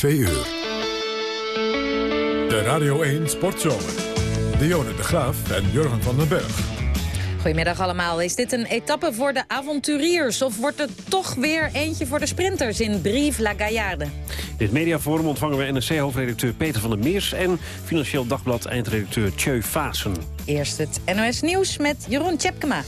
2 uur. De Radio 1 Sportzomer. Dionne de Graaf en Jurgen van den Berg. Goedemiddag allemaal. Is dit een etappe voor de avonturiers... of wordt het toch weer eentje voor de sprinters in Brive la Gaillarde? Dit mediaforum ontvangen we NRC-hoofdredacteur Peter van der Meers... en Financieel Dagblad eindredacteur Tjeu Vaassen. Eerst het NOS Nieuws met Jeroen Tjepkema.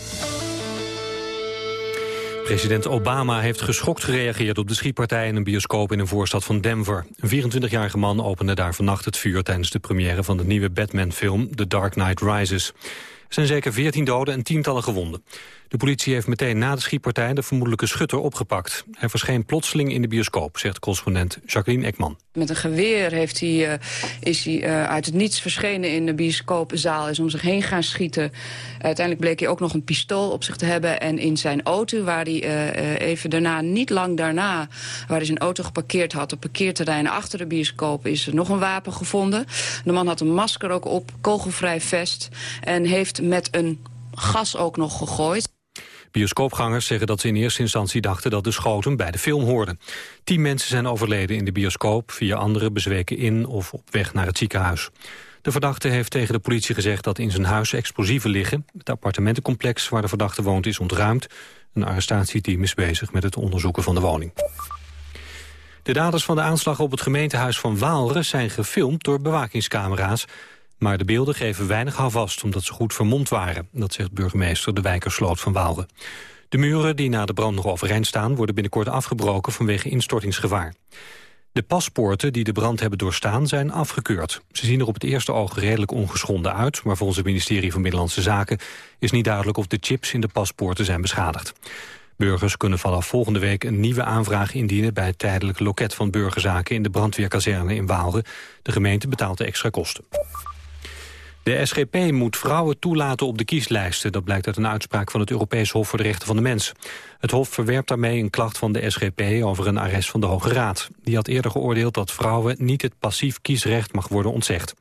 President Obama heeft geschokt gereageerd op de schietpartij in een bioscoop in een voorstad van Denver. Een 24-jarige man opende daar vannacht het vuur tijdens de première van de nieuwe Batman-film The Dark Knight Rises. Er zijn zeker 14 doden en tientallen gewonden. De politie heeft meteen na de schietpartij de vermoedelijke schutter opgepakt. Hij verscheen plotseling in de bioscoop, zegt correspondent Jacqueline Ekman. Met een geweer heeft hij, uh, is hij uh, uit het niets verschenen in de bioscoopzaal. Is om zich heen gaan schieten. Uiteindelijk bleek hij ook nog een pistool op zich te hebben. En in zijn auto, waar hij uh, even daarna, niet lang daarna... waar hij zijn auto geparkeerd had, op parkeerterrein achter de bioscoop... is er nog een wapen gevonden. De man had een masker ook op, kogelvrij vest... en heeft met een gas ook nog gegooid. Bioscoopgangers zeggen dat ze in eerste instantie dachten dat de schoten bij de film hoorden. Tien mensen zijn overleden in de bioscoop, vier anderen bezweken in of op weg naar het ziekenhuis. De verdachte heeft tegen de politie gezegd dat in zijn huis explosieven liggen. Het appartementencomplex waar de verdachte woont is ontruimd. Een arrestatieteam is bezig met het onderzoeken van de woning. De daders van de aanslag op het gemeentehuis van Waalre zijn gefilmd door bewakingscamera's. Maar de beelden geven weinig houvast omdat ze goed vermomd waren. Dat zegt burgemeester De Wijkersloot van Waalre. De muren die na de brand nog overeind staan... worden binnenkort afgebroken vanwege instortingsgevaar. De paspoorten die de brand hebben doorstaan zijn afgekeurd. Ze zien er op het eerste oog redelijk ongeschonden uit... maar volgens het ministerie van Binnenlandse Zaken... is niet duidelijk of de chips in de paspoorten zijn beschadigd. Burgers kunnen vanaf volgende week een nieuwe aanvraag indienen... bij het tijdelijke loket van burgerzaken in de brandweerkazerne in Waalre. De gemeente betaalt de extra kosten. De SGP moet vrouwen toelaten op de kieslijsten. Dat blijkt uit een uitspraak van het Europees Hof voor de Rechten van de Mens. Het Hof verwerpt daarmee een klacht van de SGP over een arrest van de Hoge Raad. Die had eerder geoordeeld dat vrouwen niet het passief kiesrecht mag worden ontzegd.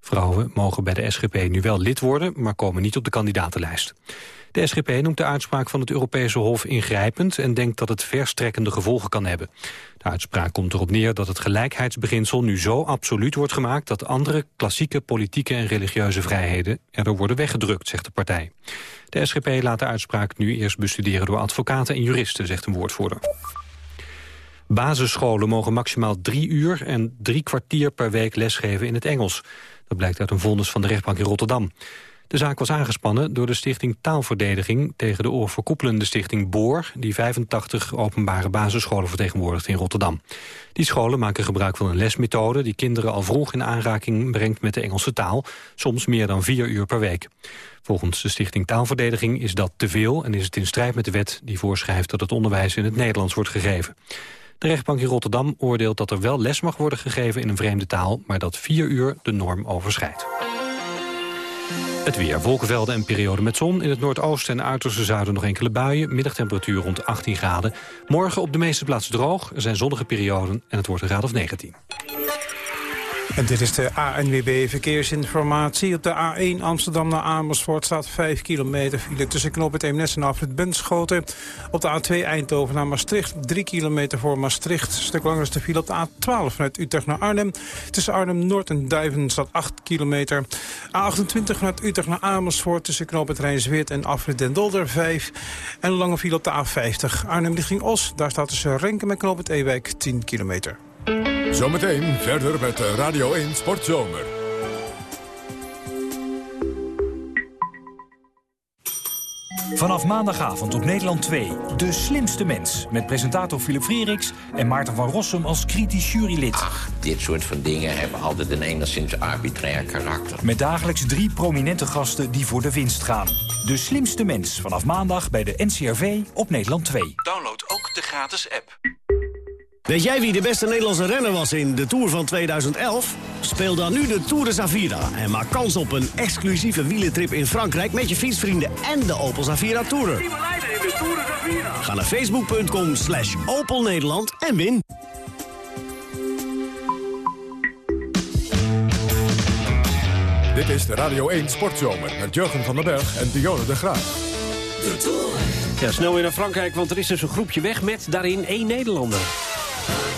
Vrouwen mogen bij de SGP nu wel lid worden, maar komen niet op de kandidatenlijst. De SGP noemt de uitspraak van het Europese Hof ingrijpend... en denkt dat het verstrekkende gevolgen kan hebben. De uitspraak komt erop neer dat het gelijkheidsbeginsel nu zo absoluut wordt gemaakt... dat andere klassieke politieke en religieuze vrijheden erdoor worden weggedrukt, zegt de partij. De SGP laat de uitspraak nu eerst bestuderen door advocaten en juristen, zegt een woordvoerder. Basisscholen mogen maximaal drie uur en drie kwartier per week lesgeven in het Engels. Dat blijkt uit een vonnis van de rechtbank in Rotterdam. De zaak was aangespannen door de stichting Taalverdediging... tegen de oorverkoepelende stichting Boor... die 85 openbare basisscholen vertegenwoordigt in Rotterdam. Die scholen maken gebruik van een lesmethode... die kinderen al vroeg in aanraking brengt met de Engelse taal... soms meer dan vier uur per week. Volgens de stichting Taalverdediging is dat te veel... en is het in strijd met de wet die voorschrijft dat het onderwijs in het Nederlands wordt gegeven. De rechtbank in Rotterdam oordeelt dat er wel les mag worden gegeven in een vreemde taal... maar dat vier uur de norm overschrijdt. Het weer. Wolkenvelden en periode met zon. In het noordoosten en uiterste zuiden nog enkele buien. Middagtemperatuur rond 18 graden. Morgen op de meeste plaatsen droog. Er zijn zonnige perioden en het wordt een graad of 19. En dit is de ANWB Verkeersinformatie. Op de A1 Amsterdam naar Amersfoort staat 5 kilometer file tussen knop het Eemnes en Afrit Bunschoten. Op de A2 Eindhoven naar Maastricht 3 kilometer voor Maastricht. Stuk langer is de file op de A12 vanuit Utrecht naar Arnhem. Tussen Arnhem-Noord en Duiven staat 8 kilometer. A28 vanuit Utrecht naar Amersfoort tussen knop het Rijnsweert en Afrit Den Dolder 5. En een lange file op de A50 Arnhem richting Os. Daar staat tussen Renken en knop het Ewijk 10 kilometer. Zometeen verder met Radio 1 Sportzomer. Vanaf maandagavond op Nederland 2, De Slimste Mens. Met presentator Philip Freeriks en Maarten van Rossum als kritisch jurylid. Ach, dit soort van dingen hebben altijd een enigszins arbitrair karakter. Met dagelijks drie prominente gasten die voor de winst gaan. De Slimste Mens, vanaf maandag bij de NCRV op Nederland 2. Download ook de gratis app. Weet jij wie de beste Nederlandse renner was in de Tour van 2011? Speel dan nu de Tour de Zavira en maak kans op een exclusieve wielentrip in Frankrijk... met je fietsvrienden en de Opel Zavira Tourer. Ga naar facebook.com slash Opel Nederland en win. Dit is de Radio 1 Sportzomer met Jurgen van den Berg en Dionne de Graaf. De Tour. Ja, snel weer naar Frankrijk, want er is dus een groepje weg met daarin één Nederlander.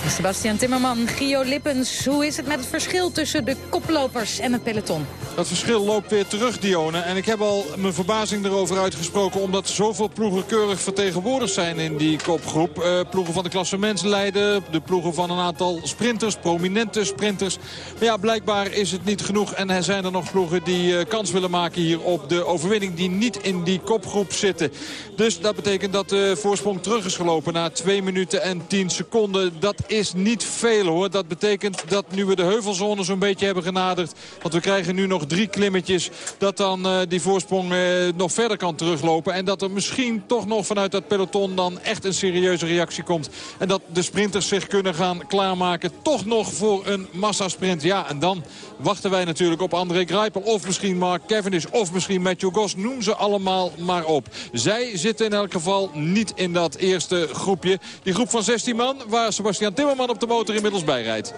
Sebastian Timmerman, Gio Lippens. Hoe is het met het verschil tussen de koplopers en het peloton? Dat verschil loopt weer terug, Dione. En ik heb al mijn verbazing erover uitgesproken... omdat zoveel ploegen keurig vertegenwoordigd zijn in die kopgroep. Uh, ploegen van de klassementsleider, de ploegen van een aantal sprinters, prominente sprinters. Maar ja, blijkbaar is het niet genoeg. En er zijn er nog ploegen die uh, kans willen maken hier op de overwinning... die niet in die kopgroep zitten. Dus dat betekent dat de voorsprong terug is gelopen na 2 minuten en 10 seconden. Dat is niet veel hoor. Dat betekent dat nu we de heuvelzone zo'n beetje hebben genaderd. Want we krijgen nu nog drie klimmetjes. Dat dan uh, die voorsprong uh, nog verder kan teruglopen. En dat er misschien toch nog vanuit dat peloton dan echt een serieuze reactie komt. En dat de sprinters zich kunnen gaan klaarmaken. Toch nog voor een massasprint. Ja, en dan wachten wij natuurlijk op André Greipel. Of misschien Mark Cavendish. Of misschien Matthew Goss. Noem ze allemaal maar op. Zij zitten in elk geval niet in dat eerste groepje. Die groep van 16 man waar Sebastian Timmerman op de motor inmiddels bij rijdt.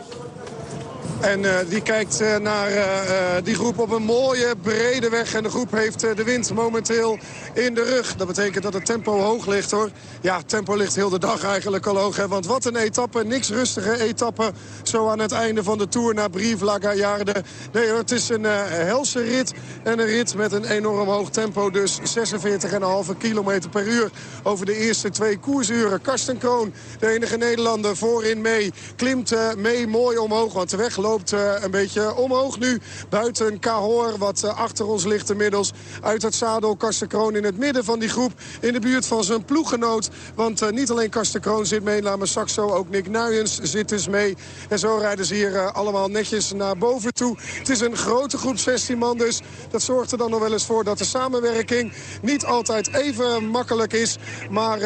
En uh, die kijkt uh, naar uh, die groep op een mooie brede weg. En de groep heeft de wind momenteel in de rug. Dat betekent dat het tempo hoog ligt hoor. Ja, tempo ligt heel de dag eigenlijk al hoog. Hè? Want wat een etappe. Niks rustige etappe. Zo aan het einde van de Tour naar Brive-la-Gaillarde. Nee hoor, het is een helse rit. En een rit met een enorm hoog tempo. Dus 46,5 kilometer per uur over de eerste twee koersuren. Karsten Kroon, de enige Nederlander, voorin mee. Klimt mee mooi omhoog. Want de weg loopt loopt uh, een beetje omhoog nu. Buiten Cahor, wat uh, achter ons ligt inmiddels. Uit het zadel Karsten Kroon in het midden van die groep. In de buurt van zijn ploeggenoot. Want uh, niet alleen Karsten Kroon zit mee, Lame Saxo. Ook Nick Nuyens zit dus mee. En zo rijden ze hier allemaal netjes naar boven toe. Het is een grote groep, 16 man dus. Dat zorgt er dan nog wel eens voor dat de samenwerking niet altijd even makkelijk is. Maar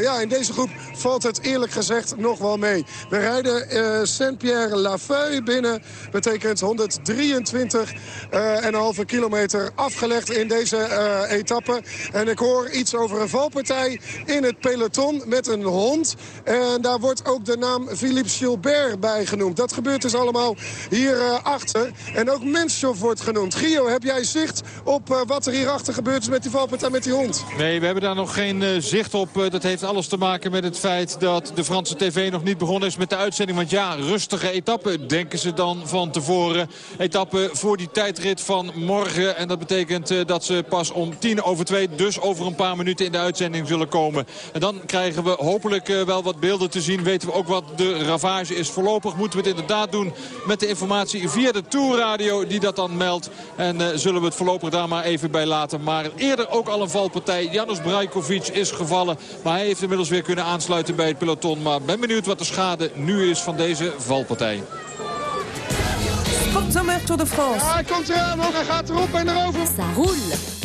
ja, in deze groep valt het eerlijk gezegd nog wel mee. We rijden Saint-Pierre-Lafeuille binnen. Betekent 123 uh, en een kilometer afgelegd in deze uh, etappe. En ik hoor iets over een valpartij in het peloton met een hond. En daar wordt ook de naam Philippe Gilbert bij genoemd. Dat gebeurt dus allemaal hier uh, achter. En ook Menshoff wordt genoemd. Gio, heb jij zicht op wat er hierachter gebeurt met die valpartij met die hond? Nee, we hebben daar nog geen zicht op. dat heeft alles te maken met het feit dat de Franse tv nog niet begonnen is met de uitzending. Want ja, rustige etappe, ze dan van tevoren. Etappe voor die tijdrit van morgen. En dat betekent uh, dat ze pas om tien over twee, dus over een paar minuten in de uitzending zullen komen. En dan krijgen we hopelijk uh, wel wat beelden te zien. Weten we ook wat de ravage is. Voorlopig moeten we het inderdaad doen met de informatie via de Tourradio die dat dan meldt. En uh, zullen we het voorlopig daar maar even bij laten. Maar eerder ook al een valpartij. Janusz Brajkovic is gevallen. Maar hij heeft inmiddels weer kunnen aansluiten bij het peloton. Maar ben benieuwd wat de schade nu is van deze valpartij. Sportzomer Tour de France. Ja, hij komt eraan, hoor. hij gaat erop en erover. Ça roule.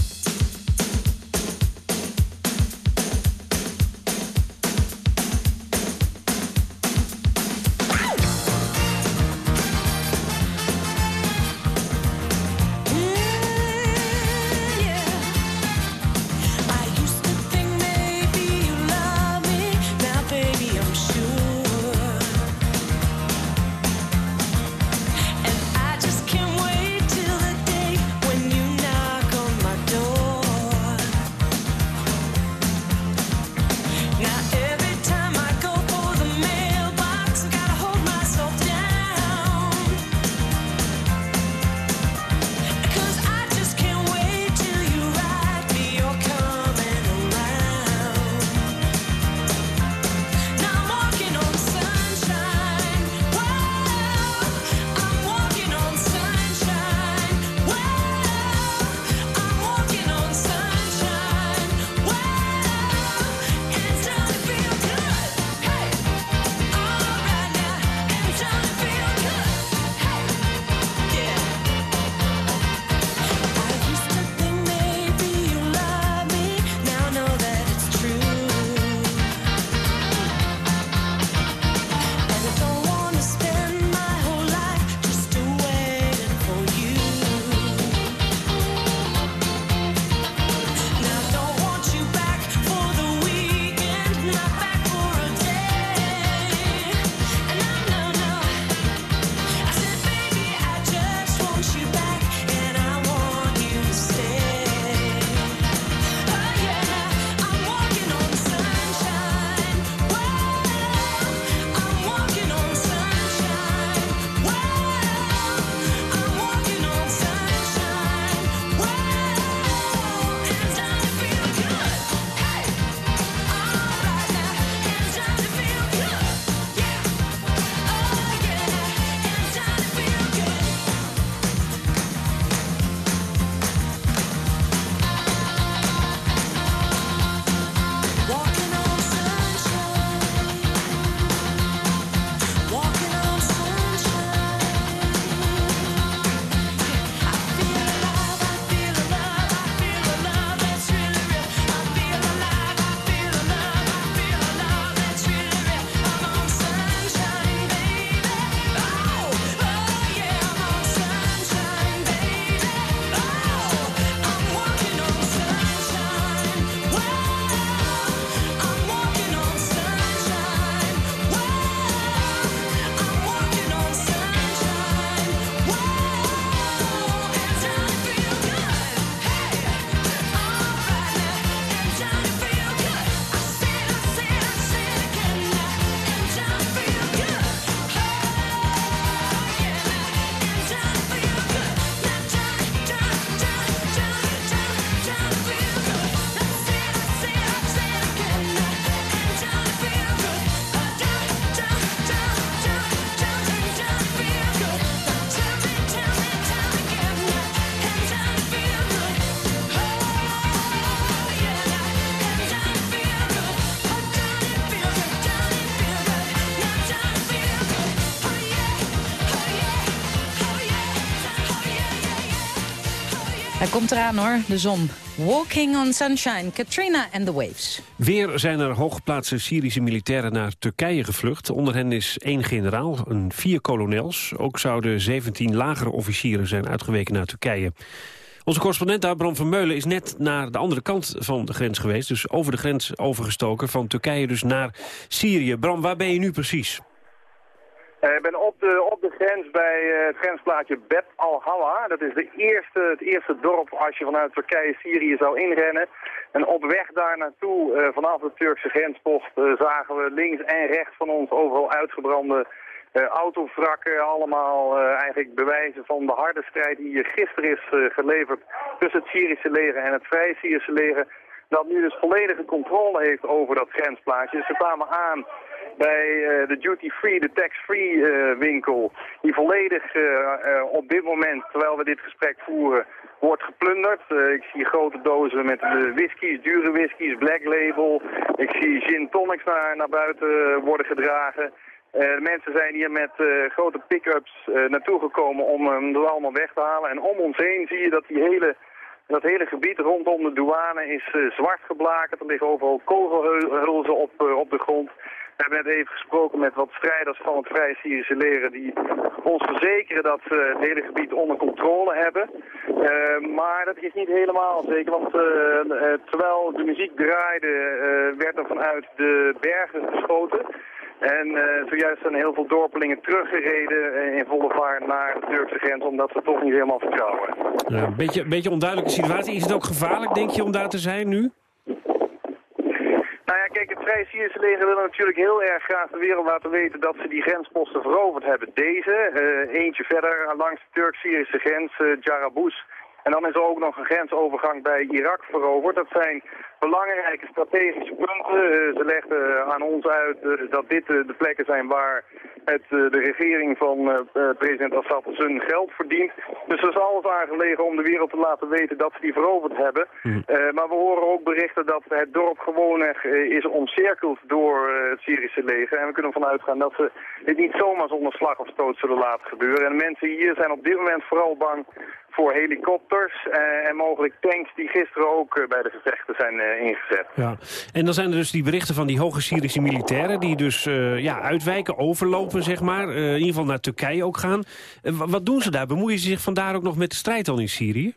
Komt eraan hoor, de zon. Walking on Sunshine, Katrina and the Waves. Weer zijn er hooggeplaatste Syrische militairen naar Turkije gevlucht. Onder hen is één generaal, een vier kolonels. Ook zouden 17 lagere officieren zijn uitgeweken naar Turkije. Onze correspondent daar, Bram van Meulen, is net naar de andere kant van de grens geweest. Dus over de grens overgestoken, van Turkije dus naar Syrië. Bram, waar ben je nu precies? Eh, ik ben op de, op de grens bij uh, het grensplaatje Beb al-Hawa. Dat is de eerste, het eerste dorp als je vanuit Turkije-Syrië zou inrennen. En op weg daar naartoe, uh, vanaf de Turkse grenspost, zagen we links en rechts van ons overal uitgebrande autovrakken. Allemaal eigenlijk bewijzen van de harde strijd die gisteren is geleverd tussen het Syrische leger en het Vrije Syrische leger. Dat nu dus volledige controle heeft over dat grensplaatje. Ze kwamen aan bij uh, de duty-free, de tax-free uh, winkel, die volledig uh, op dit moment, terwijl we dit gesprek voeren, wordt geplunderd. ik zie grote dozen met whiskies, dure whiskies, black label. Ik zie gin tonics naar, naar buiten worden gedragen. mensen zijn hier met grote pick-ups naartoe gekomen om hem er allemaal weg te halen. En om ons heen zie je dat die hele dat hele gebied rondom de douane is zwart geblakerd. Er liggen overal kogelhulzen op, op de grond. We hebben net even gesproken met wat strijders van het Vrije Syrische leren die ons verzekeren dat ze het hele gebied onder controle hebben. Uh, maar dat is niet helemaal zeker, want uh, terwijl de muziek draaide werd er vanuit de bergen geschoten. En zojuist zijn heel veel dorpelingen teruggereden in volle vaart naar de Turkse grens, omdat ze toch niet helemaal vertrouwen. Een beetje, beetje onduidelijke situatie. Is het ook gevaarlijk, denk je, om daar te zijn nu? Kijk, het Vrije Syrische leger wil natuurlijk heel erg graag de wereld laten weten dat ze die grensposten veroverd hebben. Deze, uh, eentje verder langs de Turk-Syrische grens, uh, Jarabous. En dan is er ook nog een grensovergang bij Irak veroverd. Dat zijn belangrijke strategische punten. Uh, ze legden aan ons uit dat dit de plekken zijn waar het, de regering van president Assad zijn geld verdient. Dus er is alles aangelegen om de wereld te laten weten dat ze die veroverd hebben. Mm. maar we horen ook berichten dat het dorp gewoon is omcirkeld door het Syrische leger. En we kunnen ervan uitgaan dat ze dit niet zomaar zonder slag of stoot zullen laten gebeuren. En de mensen hier zijn op dit moment vooral bang voor helikopters en mogelijk tanks die gisteren ook bij de gevechten zijn ingezet. Ja. En dan zijn er dus die berichten van die hoge Syrische militairen... die dus ja, uitwijken, overlopen, zeg maar. In ieder geval naar Turkije ook gaan. Wat doen ze daar? Bemoeien ze zich vandaar ook nog met de strijd dan in Syrië?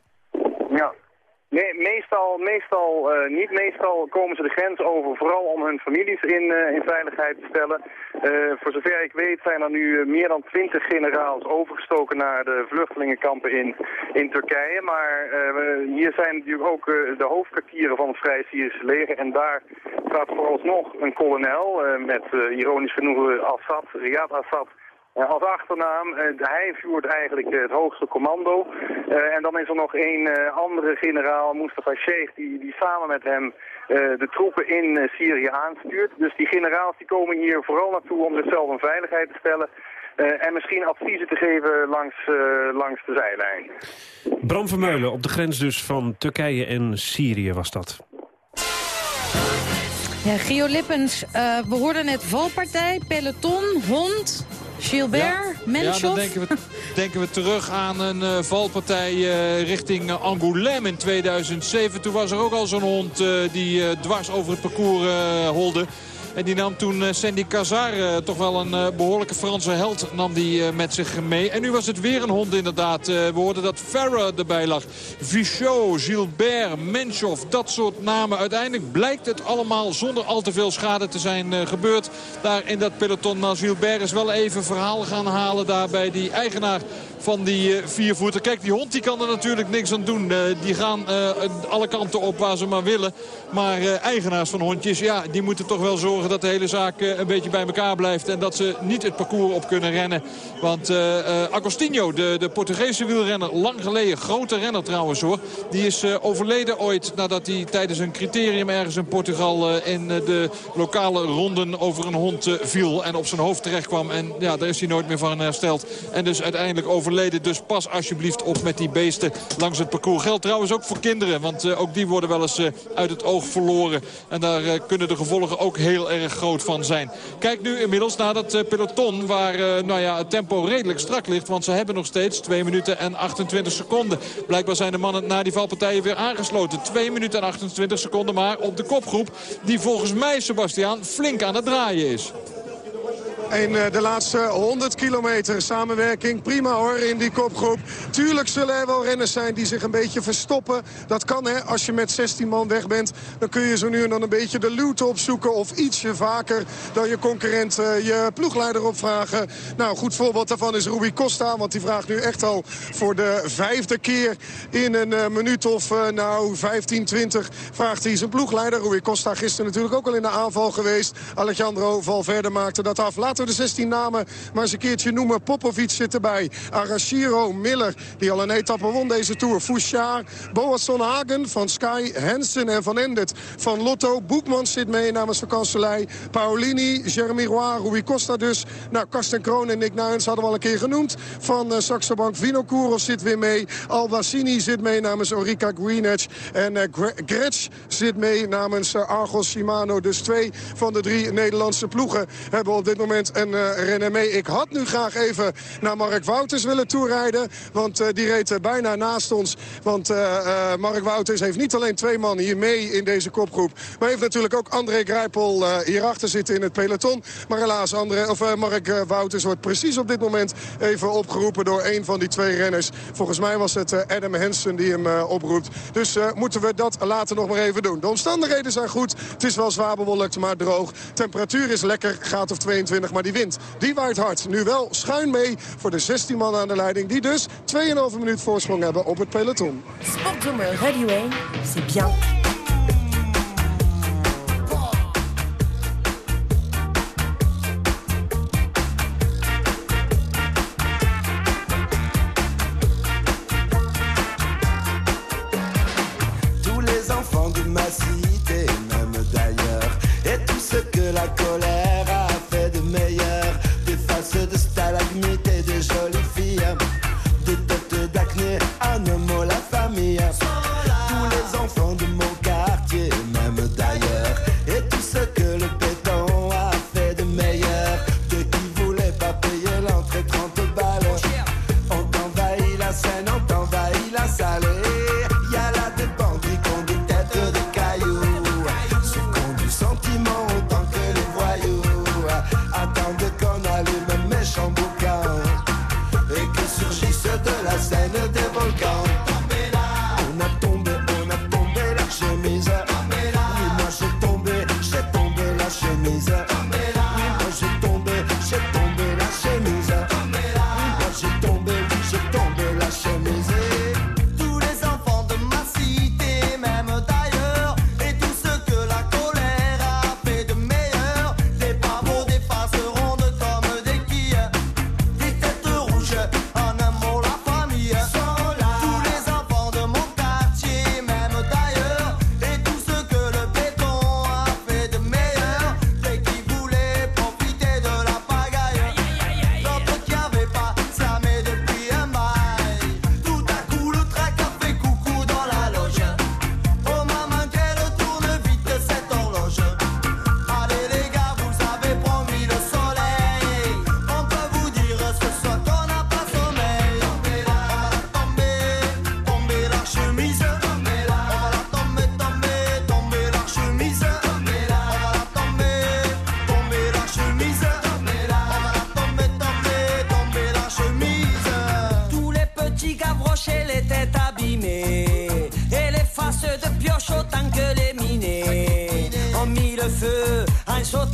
Nee, meestal, meestal uh, niet. Meestal komen ze de grens over vooral om hun families in, uh, in veiligheid te stellen. Uh, voor zover ik weet zijn er nu meer dan twintig generaals overgestoken naar de vluchtelingenkampen in, in Turkije. Maar hier zijn natuurlijk ook de hoofdkwartieren van het Vrije Syrische leger. En daar staat vooralsnog een kolonel met ironisch genoeg Assad, Riyad Assad als achternaam, hij voert eigenlijk uh, het hoogste commando. En dan is er nog een andere generaal, Mustafa Sheikh, die, die samen met hem de troepen in Syrië aanstuurt. Dus die generaals die komen hier vooral naartoe om zichzelf in veiligheid te stellen. en misschien adviezen te geven langs, langs de zijlijn. Bram Vermeulen op de grens dus van Turkije en Syrië was dat. Ja, Gio Lippens, we hoorden net valpartij, peloton, hond, Gilbert, ja. Ja, dan denken we, denken we terug aan een uh, valpartij uh, richting uh, Angoulême in 2007. Toen was er ook al zo'n hond die dwars over het parcours holde. En die nam toen eh, Sandy Cazar, eh, toch wel een eh, behoorlijke Franse held, nam die met zich mee. En nu was het weer een hond inderdaad. we hoorden dat Farah erbij lag. Vichot, Gilbert, Menchoff, dat soort namen. Uiteindelijk blijkt het allemaal zonder al te veel schade te zijn gebeurd. Daar in dat peloton. Maar Gilbert is wel even verhaal gaan halen daar bij die eigenaar van die uh, viervoeter. Kijk, die hond die kan er natuurlijk niks aan doen. Uh, die gaan uh, alle kanten op waar ze maar willen. Maar eigenaars van hondjes, ja, die moeten toch wel zorgen dat de hele zaak een beetje bij elkaar blijft. En dat ze niet het parcours op kunnen rennen. Want Agostinho, de, de Portugese wielrenner, lang geleden, grote renner trouwens hoor. Die is overleden ooit nadat hij tijdens een criterium ergens in Portugal in de lokale ronden over een hond viel. En op zijn hoofd terecht kwam. En ja, daar is hij nooit meer van hersteld. En dus uiteindelijk over overleden. Dus pas alsjeblieft op met die beesten langs het parcours. Geldt trouwens ook voor kinderen. Want uh, ook die worden wel eens uh, uit het oog verloren. En daar uh, kunnen de gevolgen ook heel heel erg groot van zijn. Kijk nu inmiddels naar dat peloton waar nou ja, het tempo redelijk strak ligt. Want ze hebben nog steeds 2 minuten en 28 seconden. Blijkbaar zijn de mannen na die valpartijen weer aangesloten. 2 minuten en 28 seconden maar op de kopgroep. Die volgens mij, Sebastiaan, flink aan het draaien is. En eh, de laatste 100 kilometer samenwerking. Prima hoor in die kopgroep. Tuurlijk zullen er wel renners zijn die zich een beetje verstoppen. Dat kan hè. Als je met 16 man weg bent. Dan kun je zo nu en dan een beetje de loot opzoeken. Of ietsje vaker dan je concurrent uh, je ploegleider opvragen. Nou, goed voorbeeld daarvan is Rui Costa. Want die vraagt nu echt al voor de vijfde keer in een uh, minuut of nou 15, 20 vraagt hij zijn ploegleider. Rui Costa gisteren natuurlijk ook al in de aanval geweest. Alejandro Valverde maakte dat af. De 16 namen maar eens een keertje noemen. Popovic zit erbij. Arashiro, Miller, die al een etappe won deze Tour. Fouchard, Boasson Hagen van Sky, Hansen en Van Endet van Lotto. Boekman zit mee namens de kanselij. Paolini, Jeremy Roy, Rui Costa dus. Nou, Karsten Kroon en Nick Nuins hadden we al een keer genoemd. Van uh, Saxo Bank, zit weer mee. Albacini zit mee namens Orica Greenedge. En uh, Gretsch zit mee namens uh, Argos Shimano. Dus twee van de drie Nederlandse ploegen hebben op dit moment een uh, renommee. Ik had nu graag even naar Mark Wouters willen toerijden. Want uh, die reed uh, bijna naast ons. Want Mark Wouters heeft niet alleen twee man hier mee in deze kopgroep. Maar heeft natuurlijk ook André Grijpel hierachter zitten in het peloton. Maar helaas, of, Mark Wouters wordt precies op dit moment even opgeroepen door een van die twee renners. Volgens mij was het Adam Hansen die hem oproept. Dus moeten we dat later nog maar even doen. De omstandigheden zijn goed. Het is wel zwaar bewolkt, maar droog. Temperatuur is lekker, gaat of 22, maar die wind die waait hard. Nu wel schuin mee voor de 16 man aan de leiding. Die dus 2,5 minuut voorsprong hebben op het peloton. Sportzomer Radio 1, c'est bien.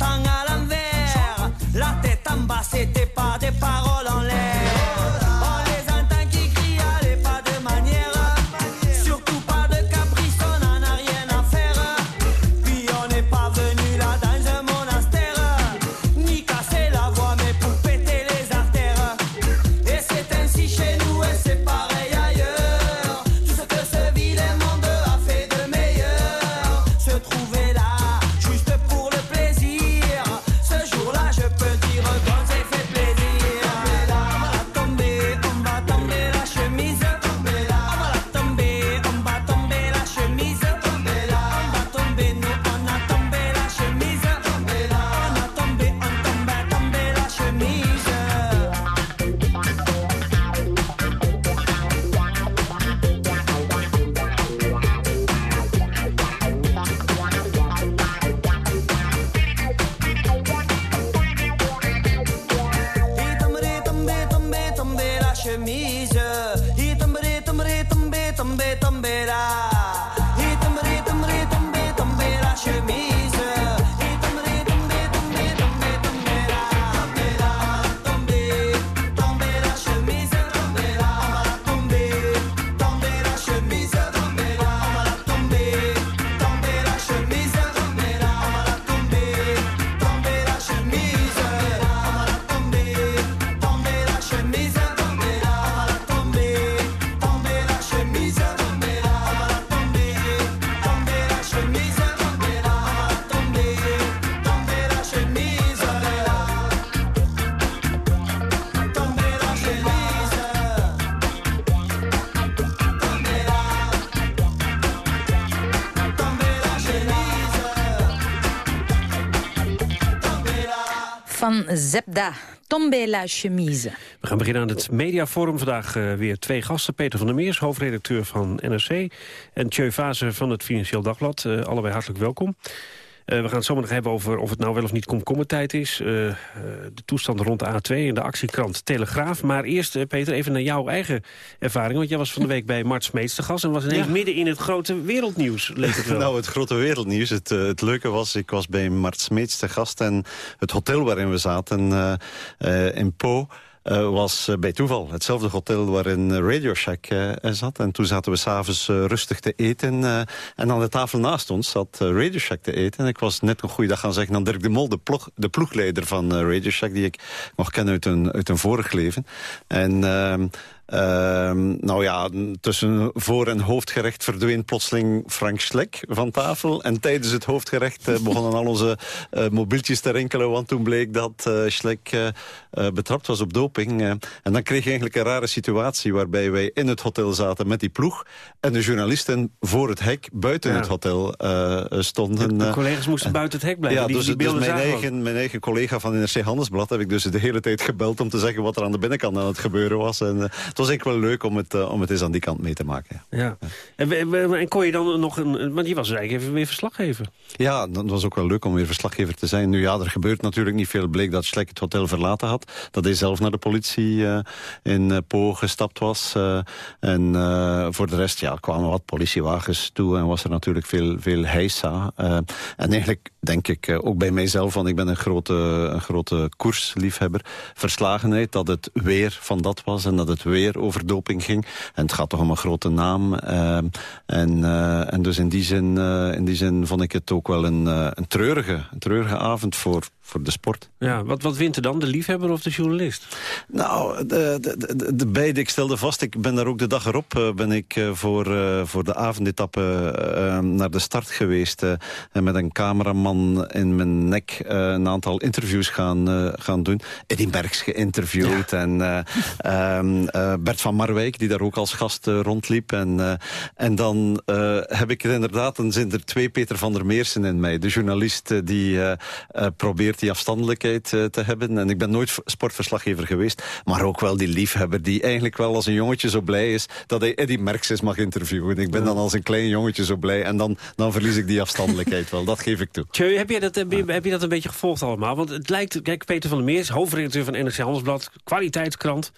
En Zebda, Tombe la chemise. We gaan beginnen aan het mediaforum. Vandaag eh, weer twee gasten. Peter van der Meers, hoofdredacteur van NRC. En Tjeu Vase van het Financieel Dagblad. Eh, allebei hartelijk welkom. Eh, we gaan het zomaar nog hebben over of het nou wel of niet komkommertijd is. Eh, eh, de toestand rond de A2 en de actiekrant Telegraaf. Maar eerst, Peter, even naar jouw eigen ervaring. Want jij was van de week bij Mart Smeets te gast... en was ineens Ja. midden in het grote wereldnieuws, leek het wel. Nou, het grote wereldnieuws. Het, het leuke was, ik was bij Mart Smeets te gast... en het hotel waarin we zaten in Po... eh, was eh, bij toeval hetzelfde hotel waarin eh, Radio Shack zat. En toen zaten we s'avonds rustig te eten. en aan de tafel naast ons zat Radio Shack te eten. En ik was net een goeiedag gaan zeggen aan Dirk de Mol... de, ploeg, de ploegleider van Radio Shack... die ik nog ken uit een, uit een vorig leven. En... ehm, nou ja, tussen voor- en hoofdgerecht verdween plotseling Frank Schlek van tafel. En tijdens het hoofdgerecht eh, begonnen al onze eh, mobieltjes te rinkelen. Want toen bleek dat eh Schlek betrapt was op doping. en dan kreeg je eigenlijk een rare situatie... waarbij wij in het hotel zaten met die ploeg... en de journalisten voor het hek buiten Ja. het hotel stonden. De eh. collega's moesten buiten het hek blijven. Ja, die, dus, die dus mijn, eigen, mijn eigen collega van NRC Handelsblad heb ik dus de hele tijd gebeld om te zeggen wat er aan de binnenkant aan het gebeuren was. En het was eigenlijk wel leuk om het, eh, om het eens aan die kant mee te maken. Ja. En, en kon je dan nog een... Want je was dus eigenlijk even weer verslaggever. Ja, dat was ook wel leuk om weer verslaggever te zijn. Nu ja, er gebeurt natuurlijk niet veel. Bleek dat Schlek het hotel verlaten had. Dat hij zelf naar de politie eh, in eh, Po gestapt was. en voor de rest ja, kwamen wat politiewagens toe. En was er natuurlijk veel, veel heisa. En eigenlijk denk ik ook bij mijzelf... want ik ben een grote, een grote koersliefhebber... verslagenheid dat het weer van dat was... en dat het weer over doping ging. En het gaat toch om een grote naam. eh, en, eh, en dus in die, zin, eh, in die zin vond ik het ook wel een, eh, een, treurige, een treurige avond voor, voor de sport. Ja, wat, wat wint er dan, de liefhebber of de journalist? Nou, de, de, de, de beide. Ik stelde vast, ik ben daar ook de dag erop... ben ik voor, voor de avondetappe eh, naar de start geweest... en met een cameraman in mijn nek een aantal interviews gaan, gaan doen. Eddie Merckx geïnterviewd en eh, ehm, eh, Bert van Marwijk... die daar ook als gast eh, rondliep. En, eh, en dan eh, heb ik er inderdaad... dan zijn er twee Peter van der Meersen in mij. De journalist eh, die eh, eh, probeert die afstandelijkheid eh, te hebben. En ik ben nooit sportverslaggever geweest. Maar ook wel die liefhebber die eigenlijk wel als een jongetje zo blij is... dat hij Eddie Merckx mag interviewen. Ik ben dan als een klein jongetje zo blij. En dan, dan verlies ik die afstandelijkheid wel. Dat geef ik toe. Tjeu, heb je, dat, heb, je, heb je dat een beetje gevolgd allemaal? Want het lijkt, kijk, Peter van der Meers, hoofdredacteur van NRC Handelsblad, kwaliteitskrant.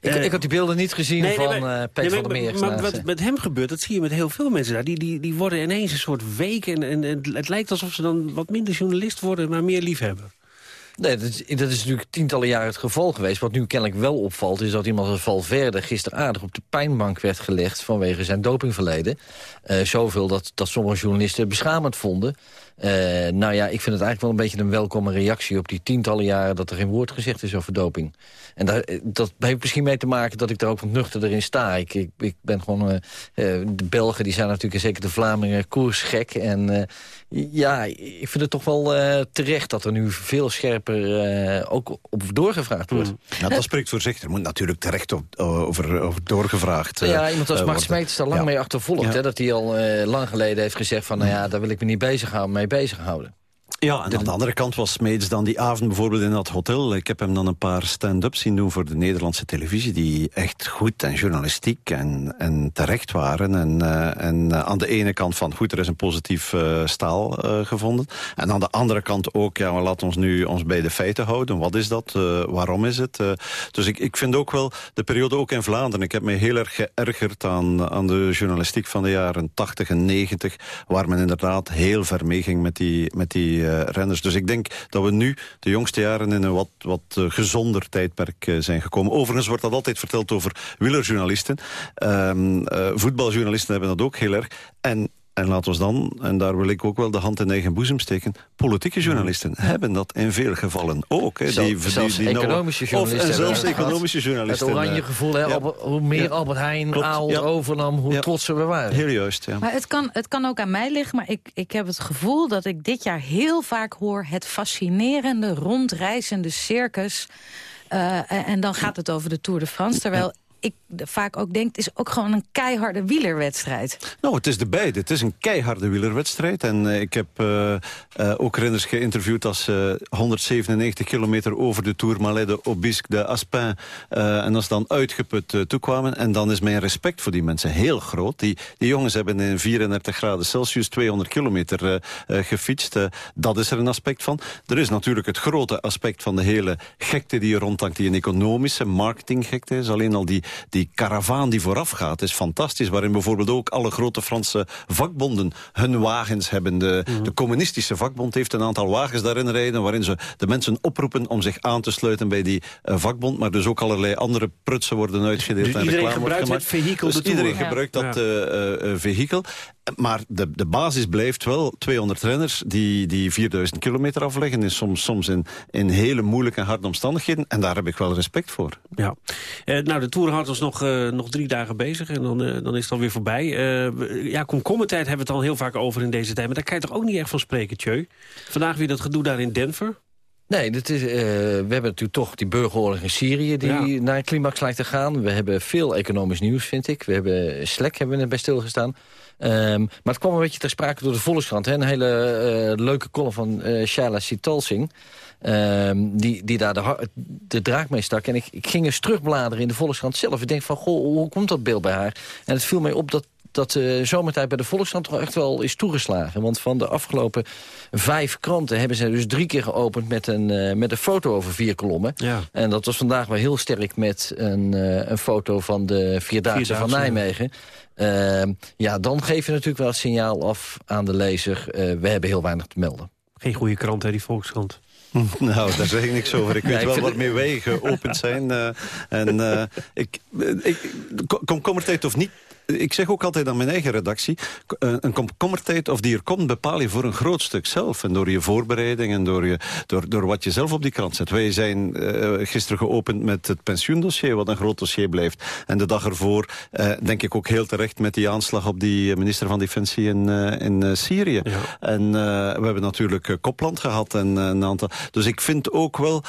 Ik, Eh, ik had die beelden niet gezien nee, nee, van maar- eh, Peter nee, van der maar- Meer. Maar, laatst, wat eh. met hem gebeurt, dat zie je met heel veel mensen daar. Die, die, die worden ineens een soort week en, en, en het lijkt alsof ze dan wat minder journalist worden, maar meer liefhebber. Nee, dat is, dat is natuurlijk tientallen jaren het geval geweest. Wat nu kennelijk wel opvalt, is dat iemand als Valverde gisteren aardig op de pijnbank werd gelegd vanwege zijn dopingverleden. Eh, zoveel dat, dat sommige journalisten beschamend vonden. Eh, nou ja, ik vind het eigenlijk wel een beetje een welkome reactie op die tientallen jaren dat er geen woord gezegd is over doping. En daar, eh, dat heeft misschien mee te maken dat ik daar ook wat nuchter in sta. Ik, ik, ik ben gewoon, eh, de Belgen die zijn natuurlijk, en zeker de Vlamingen, koersgek. En ja, ik vind het toch wel terecht dat er nu veel scherper ook op doorgevraagd wordt. Ja, dat spreekt voor zich. Er moet natuurlijk terecht op, over, over doorgevraagd Ja, iemand als worden. Smeets daar lang Ja. mee achtervolgd. Ja. Hè, dat hij al lang geleden heeft gezegd van... nou ja, daar wil ik me niet bezighouden, mee bezighouden. Ja, en aan de andere kant was Smeets dan die avond bijvoorbeeld in dat hotel. Ik heb hem dan een paar stand-ups zien doen voor de Nederlandse televisie... die echt goed en journalistiek en, en terecht waren. En, uh, en uh, aan de ene kant van, goed, er is een positief uh, staal gevonden. En aan de andere kant ook, ja, maar laat ons nu ons bij de feiten houden. Wat is dat? waarom is het? dus ik, ik vind ook wel de periode ook in Vlaanderen... ik heb me heel erg geërgerd aan, aan de journalistiek van de jaren 80 en 90... waar men inderdaad heel ver meeging met die, met die uh, renners. Dus ik denk dat we nu de jongste jaren in een wat, wat uh, gezonder tijdperk uh, zijn gekomen. Overigens wordt dat altijd verteld over wielerjournalisten. Um, voetbaljournalisten hebben dat ook heel erg. En en laten we dan, en daar wil ik ook wel de hand in eigen boezem steken... politieke journalisten ja. hebben dat in veel gevallen ook. Hè, die, zelfs die, die economische journalisten. Of, en zelfs economische journalisten. Het oranje gevoel, hè, ja. Albert, hoe meer ja. Albert Heijn, Aal ja. overnam... hoe ja. trotser we waren. Heel juist, ja. Maar het kan, het kan ook aan mij liggen, maar ik, ik heb het gevoel... dat ik dit jaar heel vaak hoor het fascinerende, rondreizende circus... Uh, en dan gaat het over de Tour de France, terwijl ik vaak ook denk, het is ook gewoon een keiharde wielerwedstrijd. Nou, het is de beide. Het is een keiharde wielerwedstrijd. En uh, ik heb uh, uh, ook renners geïnterviewd als 197 kilometer over de Tour Malais Obisque de Aspin. en als dan uitgeput toekwamen. En dan is mijn respect voor die mensen heel groot. Die, die jongens hebben in 34 graden Celsius 200 kilometer gefietst. dat is er een aspect van. Er is natuurlijk het grote aspect van de hele gekte die er rondhangt. Die een economische marketinggekte is. Alleen al die die karavaan die vooraf gaat is fantastisch. Waarin bijvoorbeeld ook alle grote Franse vakbonden hun wagens hebben. De, mm -hmm. de communistische vakbond heeft een aantal wagens daarin rijden... waarin ze de mensen oproepen om zich aan te sluiten bij die uh, vakbond. Maar dus ook allerlei andere prutsen worden uitgedeeld. Dus en iedereen gebruikt het vehikel dus iedereen gebruikt dat ja. uh, uh, vehikel. Maar de, de basis blijft wel 200 renners die, die 4000 kilometer afleggen. En soms, soms in, in hele moeilijke en harde omstandigheden. En daar heb ik wel respect voor. Ja. Uh, nou, de Tour houdt ons nog, uh, nog drie dagen bezig. En dan, uh, dan is het alweer voorbij. Uh, ja, komkommertijd hebben we het al heel vaak over in deze tijd. Maar daar kan je toch ook niet echt van spreken, Tjeu? Vandaag weer dat gedoe daar in Denver. Nee, dat is, uh, we hebben natuurlijk toch die burgeroorlog in Syrië... die ja. naar een climax lijkt te gaan. We hebben veel economisch nieuws, vind ik. We hebben Slek hebben we net bij stilgestaan. Um, maar het kwam een beetje ter sprake door de Volkskrant. Hè? Een hele uh, leuke column van uh, Shala Sitalsing. Um, die, die daar de, de draak mee stak. En ik, ik ging eens terugbladeren in de Volkskrant zelf. Ik denk van, goh, hoe komt dat beeld bij haar? En het viel mij op dat dat de zomertijd bij de Volkskrant toch echt wel is toegeslagen. Want van de afgelopen vijf kranten hebben ze dus drie keer geopend... met een, uh, met een foto over vier kolommen. Ja. En dat was vandaag wel heel sterk met een, uh, een foto van de Vierdaagse, Vierdaagse van Nijmegen. Uh, ja, dan geef je natuurlijk wel het signaal af aan de lezer... we hebben heel weinig te melden. Geen goede krant, hè, die Volkskrant. Nou, daar zeg ik niks over. Ik weet wel waarmee wij geopend zijn. Uh, en uh, ik, ik, komkommertijd of niet, ik zeg ook altijd aan mijn eigen redactie... een komkommertijd of die er komt, bepaal je voor een groot stuk zelf. En door je voorbereiding en door, je, door, door wat je zelf op die krant zet. Wij zijn uh, gisteren geopend met het pensioendossier, wat een groot dossier blijft. En de dag ervoor, uh, denk ik ook heel terecht... met die aanslag op die minister van Defensie in, uh, in Syrië. Ja. En we hebben natuurlijk Kopland gehad. En, een aantal. Dus ik vind ook wel...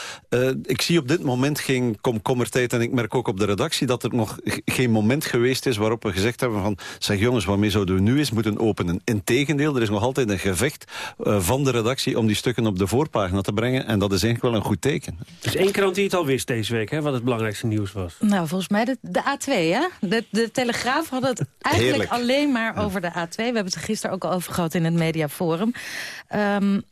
ik zie op dit moment geen komkommertijd. En ik merk ook op de redactie dat er nog geen moment geweest is... waarop we gezegd gezegd hebben van... zeg jongens, waarmee zouden we nu eens moeten openen? Integendeel, er is nog altijd een gevecht uh, van de redactie... om die stukken op de voorpagina te brengen. En dat is eigenlijk wel een goed teken. Dus één krant die het al wist deze week, hè, wat het belangrijkste nieuws was. Nou, volgens mij de, de A2, hè? De, de Telegraaf had het eigenlijk Heerlijk. alleen maar over de A2. We hebben het er gisteren ook al over gehad in het Mediaforum. Um,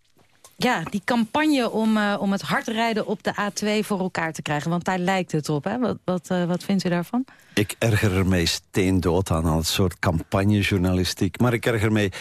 ja, die campagne om, uh, om het hardrijden op de A2 voor elkaar te krijgen. Want daar lijkt het op. Hè? Wat, wat, uh, wat vindt u daarvan? Ik erger er steendood aan, aan het soort campagnejournalistiek. Maar ik erger mij,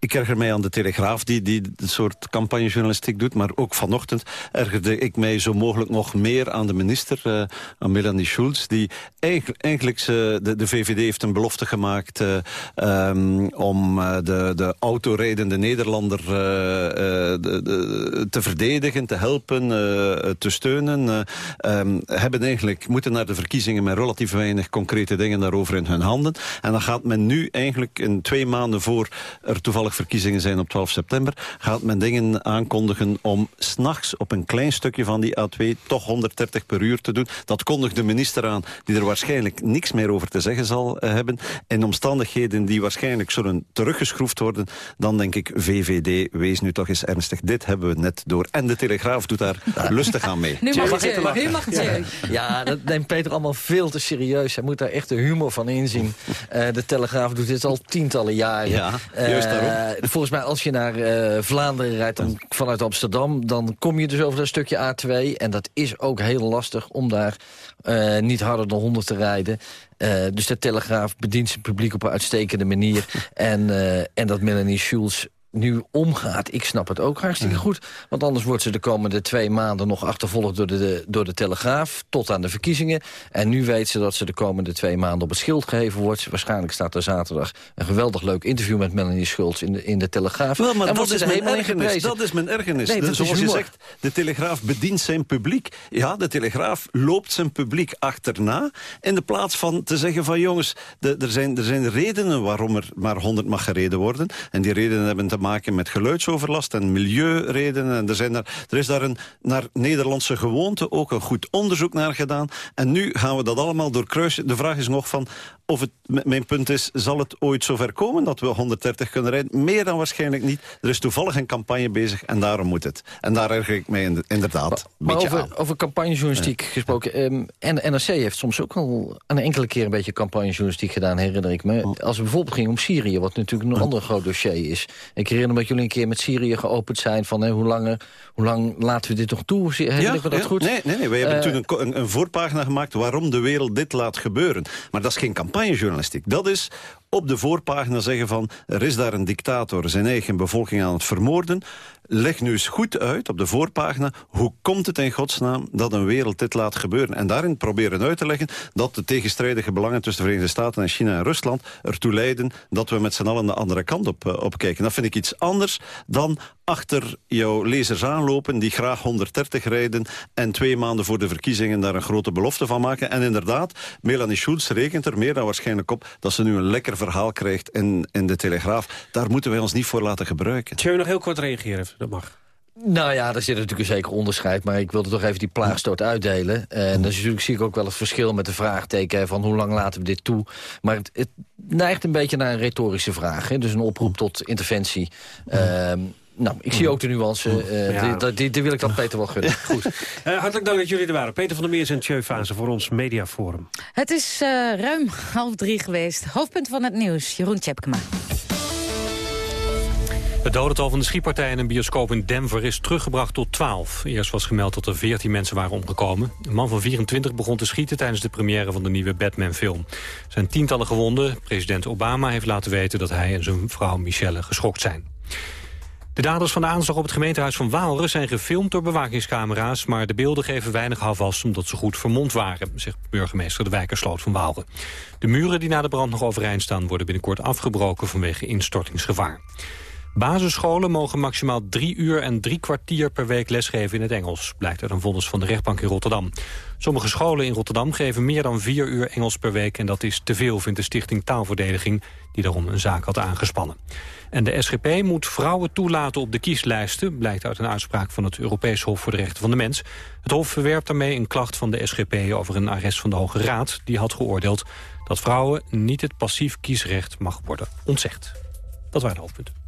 ik erger mij aan de Telegraaf die, die het soort campagnejournalistiek doet. Maar ook vanochtend ergerde ik mij zo mogelijk nog meer aan de minister, uh, aan Melanie Schulz. Die eigenlijk, eigenlijk de, de VVD heeft een belofte gemaakt uh, um, om de, de autorijdende Nederlander de, de, te verdedigen, te helpen, te steunen. Um, hebben eigenlijk moeten naar de verkiezingen met relatief weinig concrete dingen daarover in hun handen. En dan gaat men nu eigenlijk in twee maanden voor er toevallig verkiezingen zijn op 12 september, gaat men dingen aankondigen om s'nachts op een klein stukje van die A2 toch 130 per uur te doen. Dat kondigt de minister aan, die er waarschijnlijk niks meer over te zeggen zal uh, hebben. In omstandigheden die waarschijnlijk zullen teruggeschroefd worden, dan denk ik VVD, wees nu toch eens ernstig. Dit hebben we net door. En de Telegraaf doet daar lustig aan mee. Nu mag het nu mag het je. Ja, dat neemt Peter allemaal veel te serieus. Hij moet daar echt de humor van inzien. Eh, de Telegraaf doet dit al tientallen jaren. Ja, juist Eh, daarom. Volgens mij, als je naar eh, Vlaanderen rijdt dan, vanuit Amsterdam... dan kom je dus over dat stukje A2. En dat is ook heel lastig om daar eh, niet harder dan 100 te rijden. Eh, dus de Telegraaf bedient zijn publiek op een uitstekende manier. En, eh, en dat Melanie Schulz nu omgaat, ik snap het ook hartstikke goed. Want anders wordt ze de komende twee maanden nog achtervolgd door de, door de Telegraaf... tot aan de verkiezingen. En nu weet ze dat ze de komende twee maanden op het schild geheven wordt. Waarschijnlijk staat er zaterdag een geweldig leuk interview... met Melanie Schulz in de, in de Telegraaf. Wel, maar en dat is, mijn ergernis. dat is mijn ergernis. Nee, is zoals je zegt, de Telegraaf bedient zijn publiek. Ja, de Telegraaf loopt zijn publiek achterna. In de plaats van te zeggen van jongens, de- er, zijn, er zijn redenen waarom er maar 100 mag gereden worden. En die redenen hebben te maken met geluidsoverlast en milieuredenen. En er, zijn er is daar een naar Nederlandse gewoonte ook een goed onderzoek naar gedaan. En nu gaan we dat allemaal doorkruisen. De vraag is nog van of het, mijn punt is, zal het ooit zover komen dat we 130 kunnen rijden? Meer dan waarschijnlijk niet. Er is toevallig een campagne bezig en daarom moet het. En daar erger ik mij in- inderdaad een Maar beetje aan. over, over campagnejournalistiek gesproken. ehm, en NRC heeft soms ook al een enkele keer een beetje campagnejournalistiek gedaan, herinner ik me. Als het bijvoorbeeld ging om Syrië, wat natuurlijk een ander groot dossier is. Ik herinner me dat jullie een keer met Syrië geopend zijn van hè, hoe, langer, hoe lang laten we dit nog toe? Me dat ja. goed? Nee, nee, nee. wij hebben Eh, toen een, een, een voorpagina gemaakt waarom de wereld dit laat gebeuren. Maar dat is geen campagnejournalistiek. Dat is op de voorpagina zeggen van... er is daar een dictator zijn eigen bevolking aan het vermoorden. Leg nu eens goed uit op de voorpagina... hoe komt het in godsnaam dat een wereld dit laat gebeuren? En daarin proberen uit te leggen dat de tegenstrijdige belangen... tussen de Verenigde Staten en China en Rusland ertoe leiden... dat we met z'n allen de andere kant op, eh, op kijken. Dat vind ik iets anders dan achter jouw lezers aanlopen... die graag 130 rijden en twee maanden voor de verkiezingen... daar een grote belofte van maken. En inderdaad, Melanie Schulz rekent er meer dan waarschijnlijk op... dat ze nu een lekker verhaal krijgt in, in de Telegraaf. Daar moeten wij ons niet voor laten gebruiken. Je nog heel kort reageren? Dat mag. Nou ja, daar zit natuurlijk een zeker onderscheid. Maar ik wilde toch even die plaagstoot uitdelen. En dus natuurlijk zie ik ook wel het verschil met de vraagteken... van hoe lang laten we dit toe. Maar het, het neigt een beetje naar een retorische vraag. Hè? Dus een oproep tot interventie. Ehm, nou, ik zie ook de nuance. eh, Ja. die, die, die wil ik dan Peter wel gunnen. Goed. Eh, hartelijk dank dat jullie er waren. Peter van der Meers en Tjeu Fase voor ons mediaforum. Het is eh, ruim half drie geweest. Hoofdpunt van het nieuws, Jeroen Tjepkema. Het dodental van de schietpartij in een bioscoop in Denver is teruggebracht tot 12. Eerst was gemeld dat er 14 mensen waren omgekomen. Een man van 24 begon te schieten tijdens de première van de nieuwe Batman-film. Zijn tientallen gewonden. President Obama heeft laten weten dat hij en zijn vrouw Michelle geschokt zijn. De daders van de aanslag op het gemeentehuis van Waalre zijn gefilmd door bewakingscamera's, maar de beelden geven weinig houvast omdat ze goed vermomd waren, zegt burgemeester de Wijkersloot van Waalre. De muren die na de brand nog overeind staan worden binnenkort afgebroken vanwege instortingsgevaar. Basisscholen mogen maximaal drie uur en drie kwartier per week lesgeven in het Engels, blijkt uit een vonnis van de rechtbank in Rotterdam. Sommige scholen in Rotterdam geven meer dan vier uur Engels per week en dat is te veel, vindt de stichting Taalverdediging, die daarom een zaak had aangespannen. En de SGP moet vrouwen toelaten op de kieslijsten... blijkt uit een uitspraak van het Europees Hof voor de Rechten van de Mens. Het Hof verwerpt daarmee een klacht van de SGP over een arrest van de Hoge Raad... die had geoordeeld dat vrouwen niet het passief kiesrecht mag worden ontzegd. Dat waren de hoofdpunten.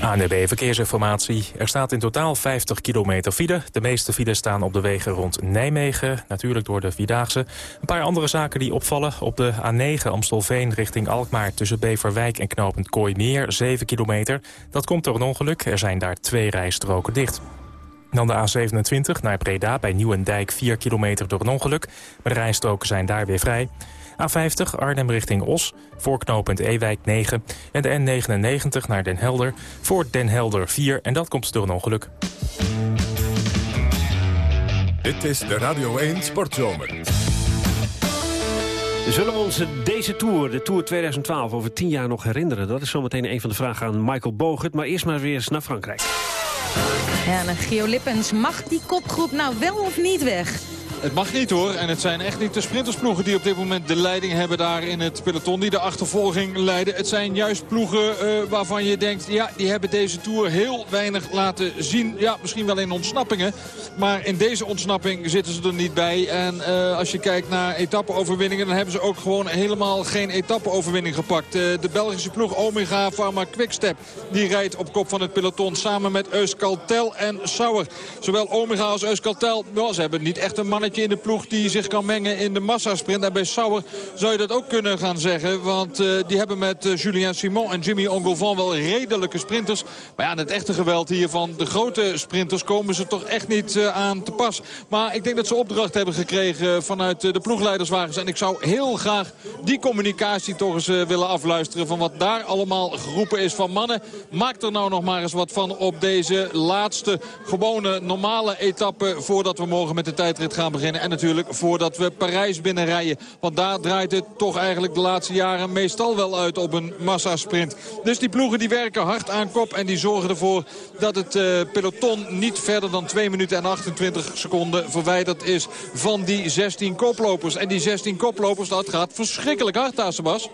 ANWB Verkeersinformatie. Er staat in totaal 50 kilometer file. De meeste files staan op de wegen rond Nijmegen. Natuurlijk door de Vierdaagse. Een paar andere zaken die opvallen. Op de A9 Amstelveen richting Alkmaar... tussen Beverwijk en knooppunt Kooimeer, 7 kilometer. Dat komt door een ongeluk. Er zijn daar twee rijstroken dicht. Dan de A27 naar Breda bij Nieuwendijk 4 kilometer door een ongeluk. Maar de rijstroken zijn daar weer vrij. A50 Arnhem richting Os, voor knooppunt Ewijk 9. En de N99 naar Den Helder, voor Den Helder 4. En dat komt door een ongeluk. Dit is de Radio 1 Sportzomer. Zullen we ons deze Tour, de Tour 2012, over tien jaar nog herinneren? Dat is zometeen een van de vragen aan Michael Bogert. Maar eerst maar weer eens naar Frankrijk. Ja, en Gio Lippens, mag die kopgroep nou wel of niet weg? Het mag niet hoor. En het zijn echt niet de sprintersploegen die op dit moment de leiding hebben daar in het peloton. Die de achtervolging leiden. Het zijn juist ploegen eh, waarvan je denkt... ja, die hebben deze Tour heel weinig laten zien. Ja, misschien wel in ontsnappingen. Maar in deze ontsnapping zitten ze er niet bij. En eh, als je kijkt naar etappeoverwinningen... dan hebben ze ook gewoon helemaal geen etappeoverwinning gepakt. Uh, de Belgische ploeg Omega Pharma Quickstep... die rijdt op kop van het peloton samen met Euskaltel en Sauer. Zowel Omega als Euskaltel, well, ze hebben niet echt een mannetje in de ploeg die zich kan mengen in de massasprint. En bij Sauer zou je dat ook kunnen gaan zeggen. Want uh, die hebben met uh, Julien Simon en Jimmy Ongovan wel redelijke sprinters. Maar ja, het echte geweld hier van de grote sprinters komen ze toch echt niet uh, aan te pas. Maar ik denk dat ze opdracht hebben gekregen vanuit de ploegleiderswagens. En ik zou heel graag die communicatie toch eens willen afluisteren. Van wat daar allemaal geroepen is van mannen. Maak er nou nog maar eens wat van op deze laatste gewone normale etappe. Voordat we morgen met de tijdrit gaan beginnen. En natuurlijk voordat we Parijs binnenrijden. Want daar draait het toch eigenlijk de laatste jaren meestal wel uit op een massasprint. Dus die ploegen die werken hard aan kop. En die zorgen ervoor dat het uh, peloton niet verder dan 2 minuten en 28 seconden verwijderd is van die 16 koplopers. En die 16 koplopers, dat gaat verschrikkelijk hard daar, Sebas.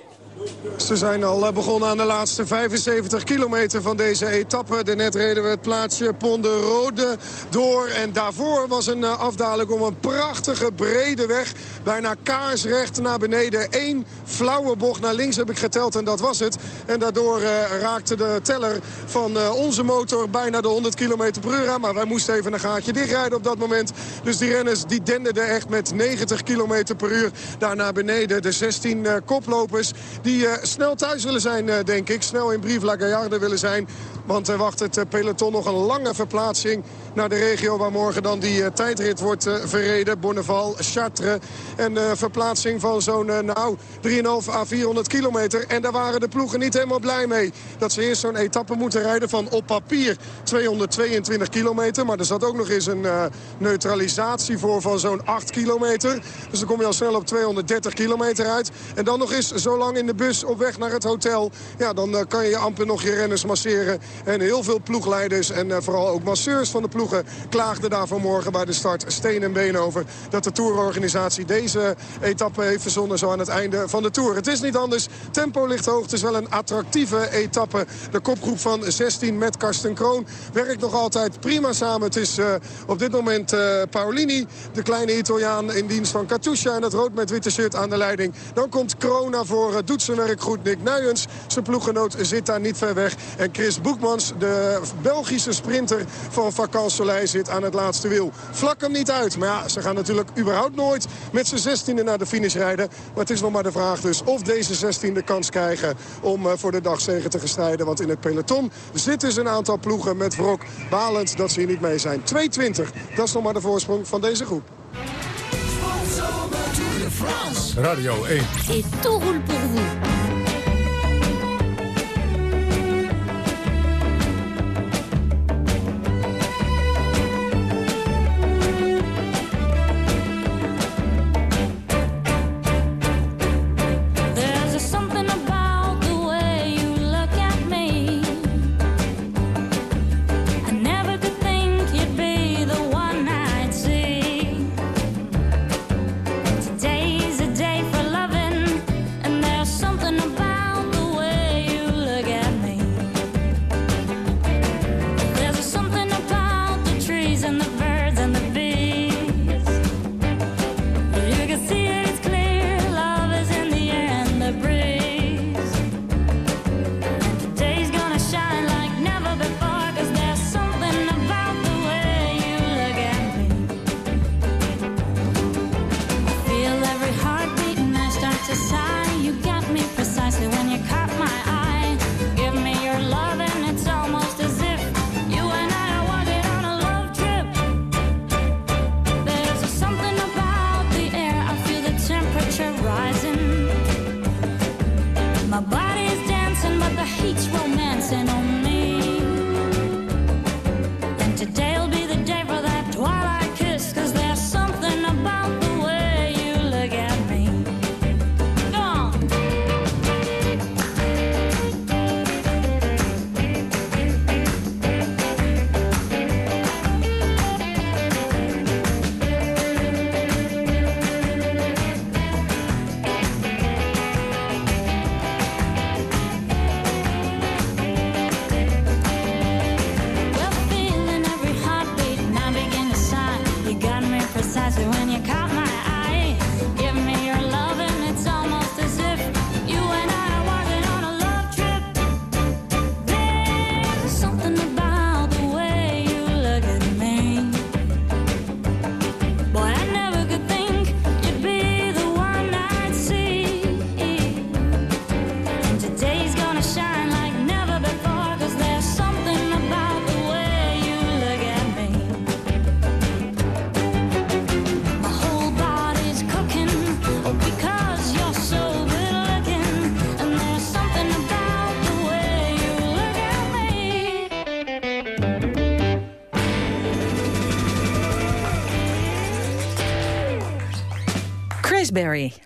Ze zijn al begonnen aan de laatste 75 kilometer van deze etappe. Daarnet reden we het plaatsje Ponderode door. En daarvoor was een afdaling om een prachtige brede weg. Bijna kaarsrecht naar beneden. Eén flauwe bocht naar links heb ik geteld en dat was het. En daardoor uh, raakte de teller van onze motor bijna de 100 km per uur aan. Maar wij moesten even een gaatje dichtrijden op dat moment. Dus die renners die denderden echt met 90 km per uur daar naar beneden. De 16 uh, koplopers die uh, snel thuis willen zijn, uh, denk ik. Snel in Brief La Gaillarde willen zijn. Want er wacht het uh, peloton nog een lange verplaatsing naar de regio waar morgen dan die uh, tijdrit wordt uh, verreden. Bonneval, Chartres. En verplaatsing van zo'n nou 3,5 à 400 kilometer. En daar waren de ploegen niet helemaal blij mee. Dat ze eerst zo'n etappe moeten rijden van op papier 222 kilometer. Maar er zat ook nog eens een neutralisatie voor van zo'n 8 kilometer. Dus dan kom je al snel op 230 kilometer uit. En dan nog eens zo lang in de bus op weg naar het hotel. Ja, dan kan je amper nog je renners masseren. En heel veel ploegleiders en vooral ook masseurs van de ploeg ploegen klaagden daar vanmorgen bij de start steen en been over... dat de tourorganisatie deze etappe heeft verzonnen zo aan het einde van de Tour. Het is niet anders. Tempo ligt hoog. Het is wel een attractieve etappe. De kopgroep van 16 met Karsten Kroon werkt nog altijd prima samen. Het is uh, op dit moment uh, Paolini, de kleine Italiaan in dienst van Katusha... en het rood met witte shirt aan de leiding. Dan komt Kroon naar voren, doet zijn werk goed. Nick Nuyens, zijn ploeggenoot, zit daar niet ver weg. En Chris De Belgische sprinter van Vakant Soleil zit aan het laatste wiel. Vlak hem niet uit. Maar ja, ze gaan natuurlijk überhaupt nooit met z'n zestiende naar de finish rijden. Maar het is nog maar de vraag dus of deze zestiende kans krijgen om uh, voor de dagzegen te strijden. Want in het peloton zitten dus een aantal ploegen met wrok. Balend dat ze hier niet mee zijn. 2.20, dat is nog maar de voorsprong van deze groep. Radio 1. Et tout roule pour vous.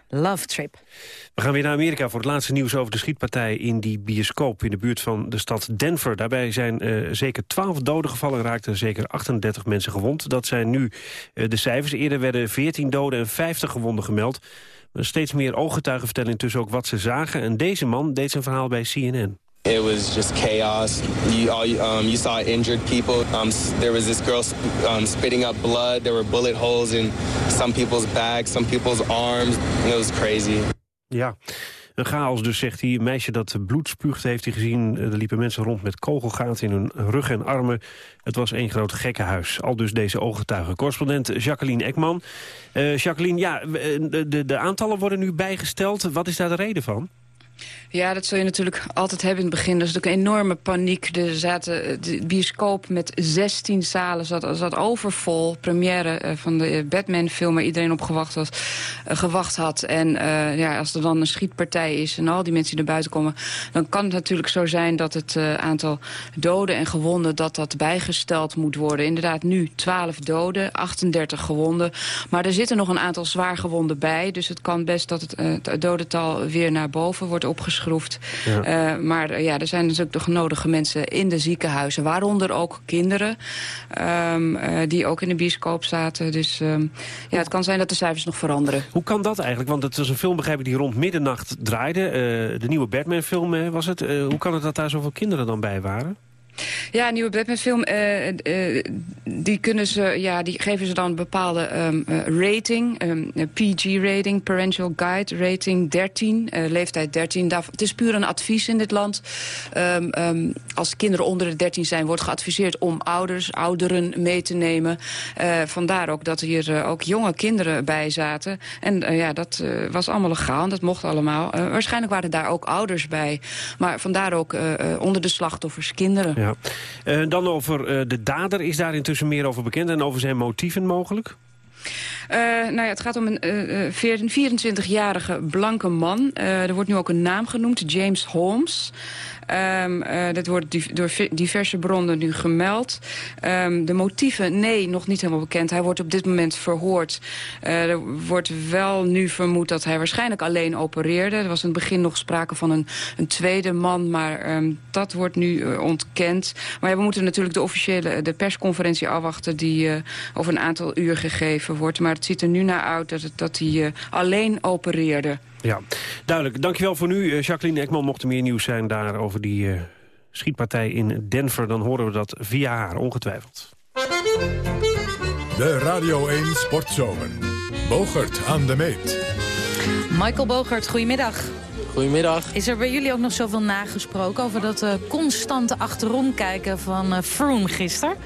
Love Trip. We gaan weer naar Amerika voor het laatste nieuws over de schietpartij in die bioscoop in de buurt van de stad Denver. Daarbij zijn eh, zeker 12 doden gevallen, raakten zeker 38 mensen gewond. Dat zijn nu eh, de cijfers. Eerder werden 14 doden en 50 gewonden gemeld. Steeds meer ooggetuigen vertellen intussen ook wat ze zagen. En deze man deed zijn verhaal bij CNN. It was just chaos. You, all, um, you saw injured people. Um, there was this girl um, spitting up blood. There were bullet holes in some people's backs, some people's arms. It was crazy. Ja, een chaos dus, zegt hij. Een meisje dat bloed spuugde heeft hij gezien. Er liepen mensen rond met kogelgaten in hun rug en armen. Het was één groot gekkenhuis. Al dus deze ooggetuigen. Correspondent Jacqueline Ekman. Eh, Jacqueline, ja, de, de, de aantallen worden nu bijgesteld. Wat is daar de reden van? Ja, dat zul je natuurlijk altijd hebben in het begin. Er is natuurlijk een enorme paniek. Er zaten, de bioscoop met 16 zalen zat, zat overvol. Première eh, van de Batman-film waar iedereen op gewacht, was, eh, gewacht had. En eh, ja, als er dan een schietpartij is en al die mensen die naar buiten komen... dan kan het natuurlijk zo zijn dat het eh, aantal doden en gewonden... dat dat bijgesteld moet worden. Inderdaad, nu 12 doden, 38 gewonden. Maar er zitten nog een aantal zwaar gewonden bij. Dus het kan best dat het, eh, het dodental weer naar boven wordt opgeschroefd. Ja. Eh, maar eh, ja, er zijn natuurlijk de genodige mensen in de ziekenhuizen. Waaronder ook kinderen ehm, eh, die ook in de bioscoop zaten. Dus ehm, ja, het kan zijn dat de cijfers nog veranderen. Hoe kan dat eigenlijk? Want het was een film, begrijp ik, die rond middernacht draaide. De nieuwe Batman-film eh, was het. Hoe kan het dat daar zoveel kinderen dan bij waren? Ja, nieuwe Batman-film, eh, eh, die, kunnen ze, ja, die geven ze dan een bepaalde ehm, eh, rating. ehm, PG-rating, Parental Guide rating 13, eh, leeftijd 13. Daar, het is puur een advies in dit land. Ehm, als kinderen onder de 13 zijn, wordt geadviseerd om ouders, ouderen mee te nemen. Vandaar ook dat hier ook jonge kinderen bij zaten. En ja, dat was allemaal legaal dat mocht allemaal. Waarschijnlijk waren daar ook ouders bij. Maar vandaar ook onder de slachtoffers kinderen. Ja. Eh, dan over eh, de dader. Is daar intussen meer over bekend en over zijn motieven mogelijk? Eh, nou ja, het gaat om een 14 24-jarige blanke man. Er wordt nu ook een naam genoemd, James Holmes. Ehm, eh, dat wordt door diverse bronnen nu gemeld. Ehm, de motieven, nee, nog niet helemaal bekend. Hij wordt op dit moment verhoord. Eh, er wordt wel nu vermoed dat hij waarschijnlijk alleen opereerde. Er was in het begin nog sprake van een, een tweede man, maar ehm, dat wordt nu eh, ontkend. Maar we moeten natuurlijk de officiële de persconferentie afwachten... die over een aantal uur gegeven wordt. Maar het ziet er nu naar uit dat, dat hij alleen opereerde. Ja, duidelijk. Dankjewel voor nu. Eh, Jacqueline Ekman, mocht er meer nieuws zijn daar over die eh, schietpartij in Denver... dan horen we dat via haar, ongetwijfeld. De Radio 1 Sportzomer. Bogert aan de meet. Michael Bogert, goedemiddag. Goedemiddag. Is er bij jullie ook nog zoveel nagesproken over dat eh, constante achterom kijken van eh Froome gisteren?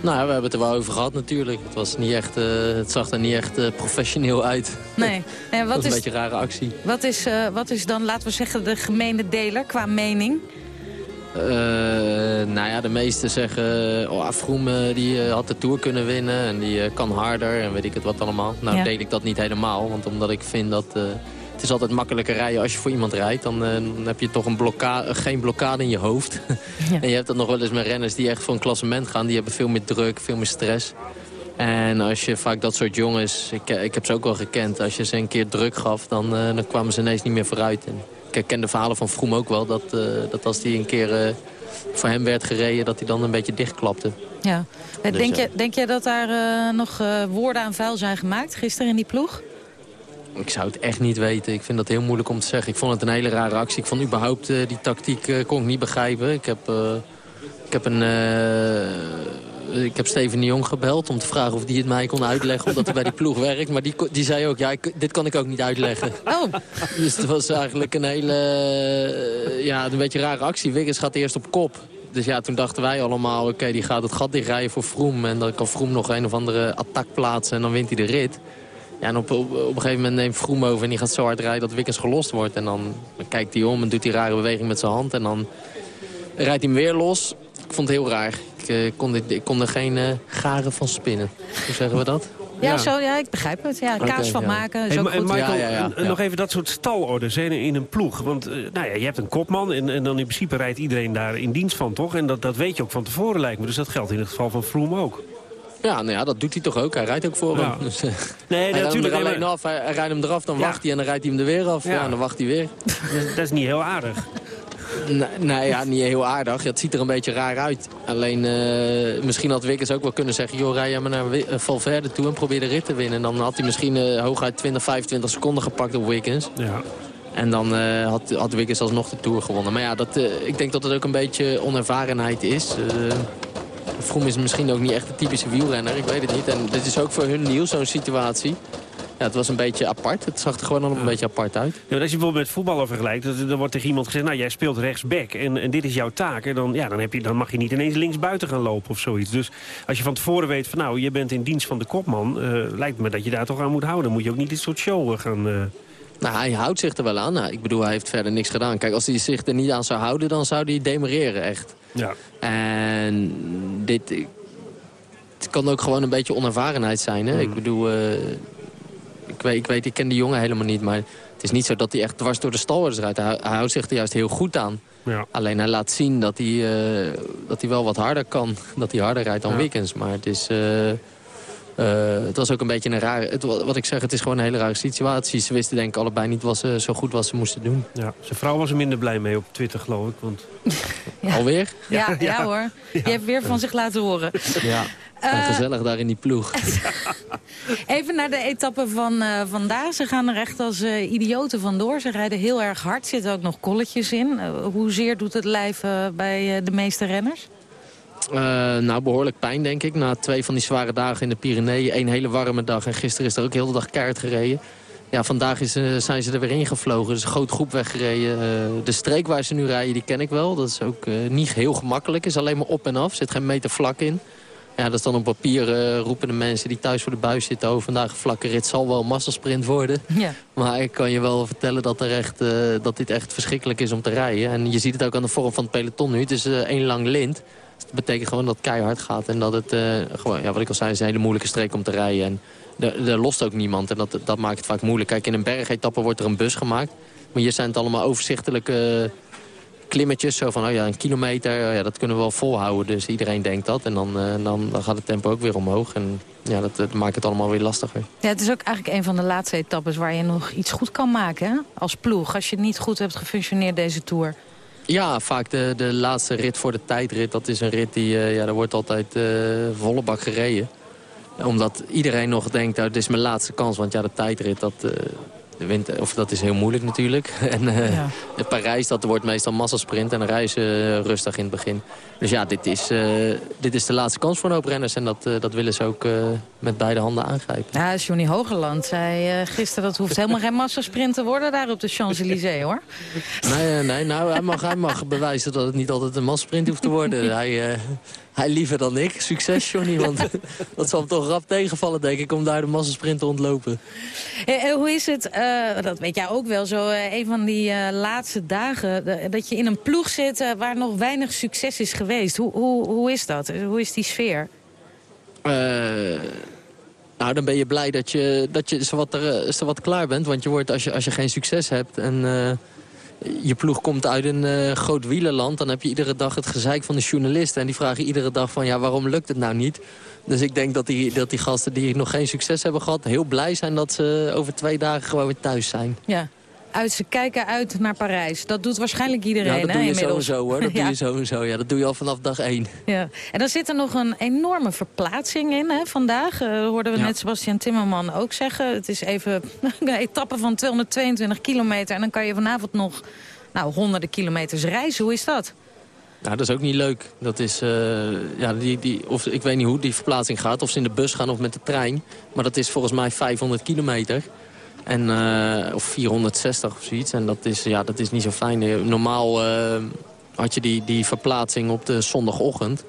Nou, we hebben het er wel over gehad natuurlijk. Het, was niet echt, eh, het zag er niet echt eh, professioneel uit. Nee. En dat was een is, beetje een rare actie. wat, is, eh, wat is dan, laten we zeggen, de gemene deler qua mening? Nou ja, de meesten zeggen... Oh, eh, die had de Tour kunnen winnen en die kan harder en weet ik het wat allemaal. Nou Ja. deed ik dat niet helemaal, want omdat ik vind dat... eh, het is altijd makkelijker rijden als je voor iemand rijdt. Dan, eh, dan heb je toch een geen blokkade in je hoofd. en je hebt dat nog wel eens met renners die echt voor een klassement gaan. Die hebben veel meer druk, veel meer stress. En als je vaak dat soort jongens, ik, ik heb ze ook wel gekend... als je ze een keer druk gaf, dan, eh, dan kwamen ze ineens niet meer vooruit. En ik herken de verhalen van Vroom ook wel... dat, eh, dat als die een keer eh, voor hem werd gereden... dat hij dan een beetje dichtklapte. Ja. Eh, Dus, denk, je, denk jij dat daar eh, nog eh, woorden aan vuil zijn gemaakt gisteren in die ploeg? Ik zou het echt niet weten. Ik vind dat heel moeilijk om te zeggen. Ik vond het een hele rare actie. Ik vond überhaupt eh, die tactiek eh, kon ik niet begrijpen. Ik heb, eh, ik heb een, ik heb Steven de Jong gebeld om te vragen of die het mij kon uitleggen. Omdat hij bij die ploeg werkt. Maar die, die zei ook, ja, ik- dit kan ik ook niet uitleggen. Oh. Dus het was eigenlijk een hele, ja, een beetje rare actie. Wiggins gaat eerst op kop. Dus ja, toen dachten wij allemaal, oké, die gaat het gat dichtrijden voor Froome. En dan kan Froome nog een of andere attack plaatsen en dan wint hij de rit. Ja, en op, op, op een gegeven moment neemt Froome over en die gaat zo hard rijden dat Wiggins gelost wordt. En dan kijkt hij om en doet die rare beweging met zijn hand. En dan rijdt hij hem weer los. Ik vond het heel raar. Ik, eh, kon, dit, ik kon er geen eh, garen van spinnen. Hoe zeggen we dat? Ja, Zo, ja, ik begrijp het. Ja, kaas van ja. maken is Hey, ook Ma- goed. Michael, Ja, ja, ja, en- nog even dat soort stalorders hè, in een ploeg. Want eh, nou ja, je hebt een kopman en, en dan in principe rijdt iedereen daar in dienst van, toch? En dat, dat weet je ook van tevoren, lijkt me. Dus dat geldt in het geval van Froome ook. Ja, nou ja, dat doet hij toch ook. Hij rijdt ook voor Ja. hem. Dus, eh, Nee, hij rijdt natuurlijk, er alleen af. Hij, hij rijdt hem eraf, dan Ja. wacht hij en dan rijdt hij hem er weer af. Ja, Ja. en dan wacht hij weer. Dat, dat is niet heel aardig. Nee, nee, ja, niet heel aardig. Ja, het ziet er een beetje raar uit. Alleen, eh, misschien had Wiggins ook wel kunnen zeggen... joh, rij jij maar naar eh, Valverde toe en probeer de rit te winnen. En dan had hij misschien eh, hooguit 20, 25 seconden gepakt op Wiggins. Ja. En dan eh, had, had Wiggins alsnog de Tour gewonnen. Maar ja, dat, eh, ik denk dat het ook een beetje onervarenheid is. Eh Froome is misschien ook niet echt de typische wielrenner. Ik weet het niet. En dit is ook voor hun nieuw, zo'n situatie. Ja, het was een beetje apart. Het zag er gewoon allemaal een beetje apart uit. Ja, als je bijvoorbeeld met voetballen vergelijkt, dan wordt tegen iemand gezegd... nou, jij speelt rechtsback en, en dit is jouw taak. En dan, ja, dan, heb je, dan mag je niet ineens linksbuiten gaan lopen of zoiets. Dus als je van tevoren weet van nou, je bent in dienst van de kopman... eh, lijkt me dat je daar toch aan moet houden. Dan moet je ook niet dit soort show gaan... eh, Nou, hij houdt zich er wel aan. Nou, ik bedoel, hij heeft verder niks gedaan. Kijk, als hij zich er niet aan zou houden, dan zou hij demereren, echt. Ja. En dit... Het kan ook gewoon een beetje onervarenheid zijn, hè. Ik bedoel, eh, ik, weet, ik weet, ik ken die jongen helemaal niet, maar... Het is niet zo dat hij echt dwars door de stalwarts rijdt. Hij, hij houdt zich er juist heel goed aan. Ja. Alleen hij laat zien dat hij, eh, dat hij wel wat harder kan. Dat hij harder rijdt dan Ja. Wiggins. Maar het is... eh, het was ook een beetje een rare... Het, wa- wat ik zeg, het is gewoon een hele rare situatie. Ze wisten denk ik allebei niet wat ze, zo goed wat ze moesten doen. ja. Zijn vrouw was er minder blij mee op Twitter, geloof ik. Want... Alweer? Ja, ja, hoor. Die heeft weer van zich laten horen. Ja. Eh, gezellig daar in die ploeg. Even naar de etappe van eh, vandaag. Ze gaan er echt als eh, idioten vandoor. Ze rijden heel erg hard. Zitten ook nog kolletjes in. Eh, hoezeer doet het lijf eh, bij eh, de meeste renners? Eh, nou, behoorlijk pijn denk ik. Na twee van die zware dagen in de Pyreneeën. Eén hele warme dag. En gisteren is er ook heel de dag keihard gereden. Ja, vandaag is, eh, zijn ze er weer ingevlogen. Dus een groot groep weggereden. Eh, de streek waar ze nu rijden, die ken ik wel. Dat is ook niet heel gemakkelijk. is alleen maar op en af. zit geen meter vlak in. Ja, dat is dan op papier eh, roepen de mensen die thuis voor de buis zitten... over vandaag een vlakke rit zal wel een massasprint worden. Ja. Maar ik kan je wel vertellen dat, er echt, dat dit echt verschrikkelijk is om te rijden. En je ziet het ook aan de vorm van het peloton nu. Het is eh, één lang lint. Dat betekent gewoon dat het keihard gaat. En dat het, eh, gewoon, ja, wat ik al zei, is een hele moeilijke streek om te rijden. En er lost ook niemand. En dat, dat maakt het vaak moeilijk. Kijk, in een bergetappe wordt er een bus gemaakt. Maar hier zijn het allemaal overzichtelijke klimmetjes. Zo van, oh ja, een kilometer, oh ja, dat kunnen we wel volhouden. Dus iedereen denkt dat. En dan, eh, dan, gaat het tempo ook weer omhoog. En ja, dat, maakt het allemaal weer lastiger. Ja, het is ook eigenlijk een van de laatste etappes waar je nog iets goed kan maken. Als ploeg, als je niet goed hebt gefunctioneerd deze Tour. Ja, vaak de, de laatste rit voor de tijdrit. Dat is een rit die, eh, ja, daar wordt altijd eh, volle bak gereden. Omdat iedereen nog denkt, nou, dit is mijn laatste kans. Want ja, de tijdrit, dat, eh, de wint, of dat is heel moeilijk natuurlijk. En Ja. in Parijs, dat wordt meestal massasprint. En rijden ze eh, rustig in het begin. Dus ja, dit is, eh, dit is de laatste kans voor een hoop renners. En dat, dat willen ze ook met beide handen aangrijpen. Ja, Johnny Hogeland zei gisteren dat hoeft helemaal geen massasprint te worden daar op de Champs-Élysées hoor. Nee, nee nou, hij mag, hij mag bewijzen dat het niet altijd een massasprint hoeft te worden. Hij, hij liever dan ik. Succes, Johnny, want dat zal hem toch rap tegenvallen, denk ik, om daar de massasprint te ontlopen. Eh, eh, hoe is het, eh, dat weet jij ook wel, zo een van die laatste dagen... dat je in een ploeg zit waar nog weinig succes is geweest. Hoe, hoe, hoe is dat? Hoe is die sfeer? Nou, dan ben je blij dat je, dat je zowat, er, zowat klaar bent. Want je wordt, als, je, als je geen succes hebt en je ploeg komt uit een eh, groot wielerland... dan heb je iedere dag het gezeik van de journalisten. En die vragen iedere dag van, ja, waarom lukt het nou niet? Dus ik denk dat die, dat die gasten die nog geen succes hebben gehad... heel blij zijn dat ze over twee dagen gewoon weer thuis zijn. Ja. Uit, ze kijken uit naar Parijs. Dat doet waarschijnlijk iedereen, ja, dat hè, doe je inmiddels. sowieso hoor. Dat Ja. doe je sowieso. Ja, dat doe je al vanaf dag één. Ja. En dan zit er nog een enorme verplaatsing in hè, vandaag. Eh hoorden we Ja. net Sebastian Timmerman ook zeggen. Het is even een etappe van 222 kilometer. En dan kan je vanavond nog nou, honderden kilometers reizen. Hoe is dat? Nou, dat is ook niet leuk. Dat is, eh, ja, die, die, of, ik weet niet hoe die verplaatsing gaat. Of ze in de bus gaan of met de trein. Maar dat is volgens mij 500 kilometer. En, eh, of 460 of zoiets. En dat is, ja, dat is niet zo fijn. Eh, Normaal eh, had je die, die verplaatsing op de zondagochtend.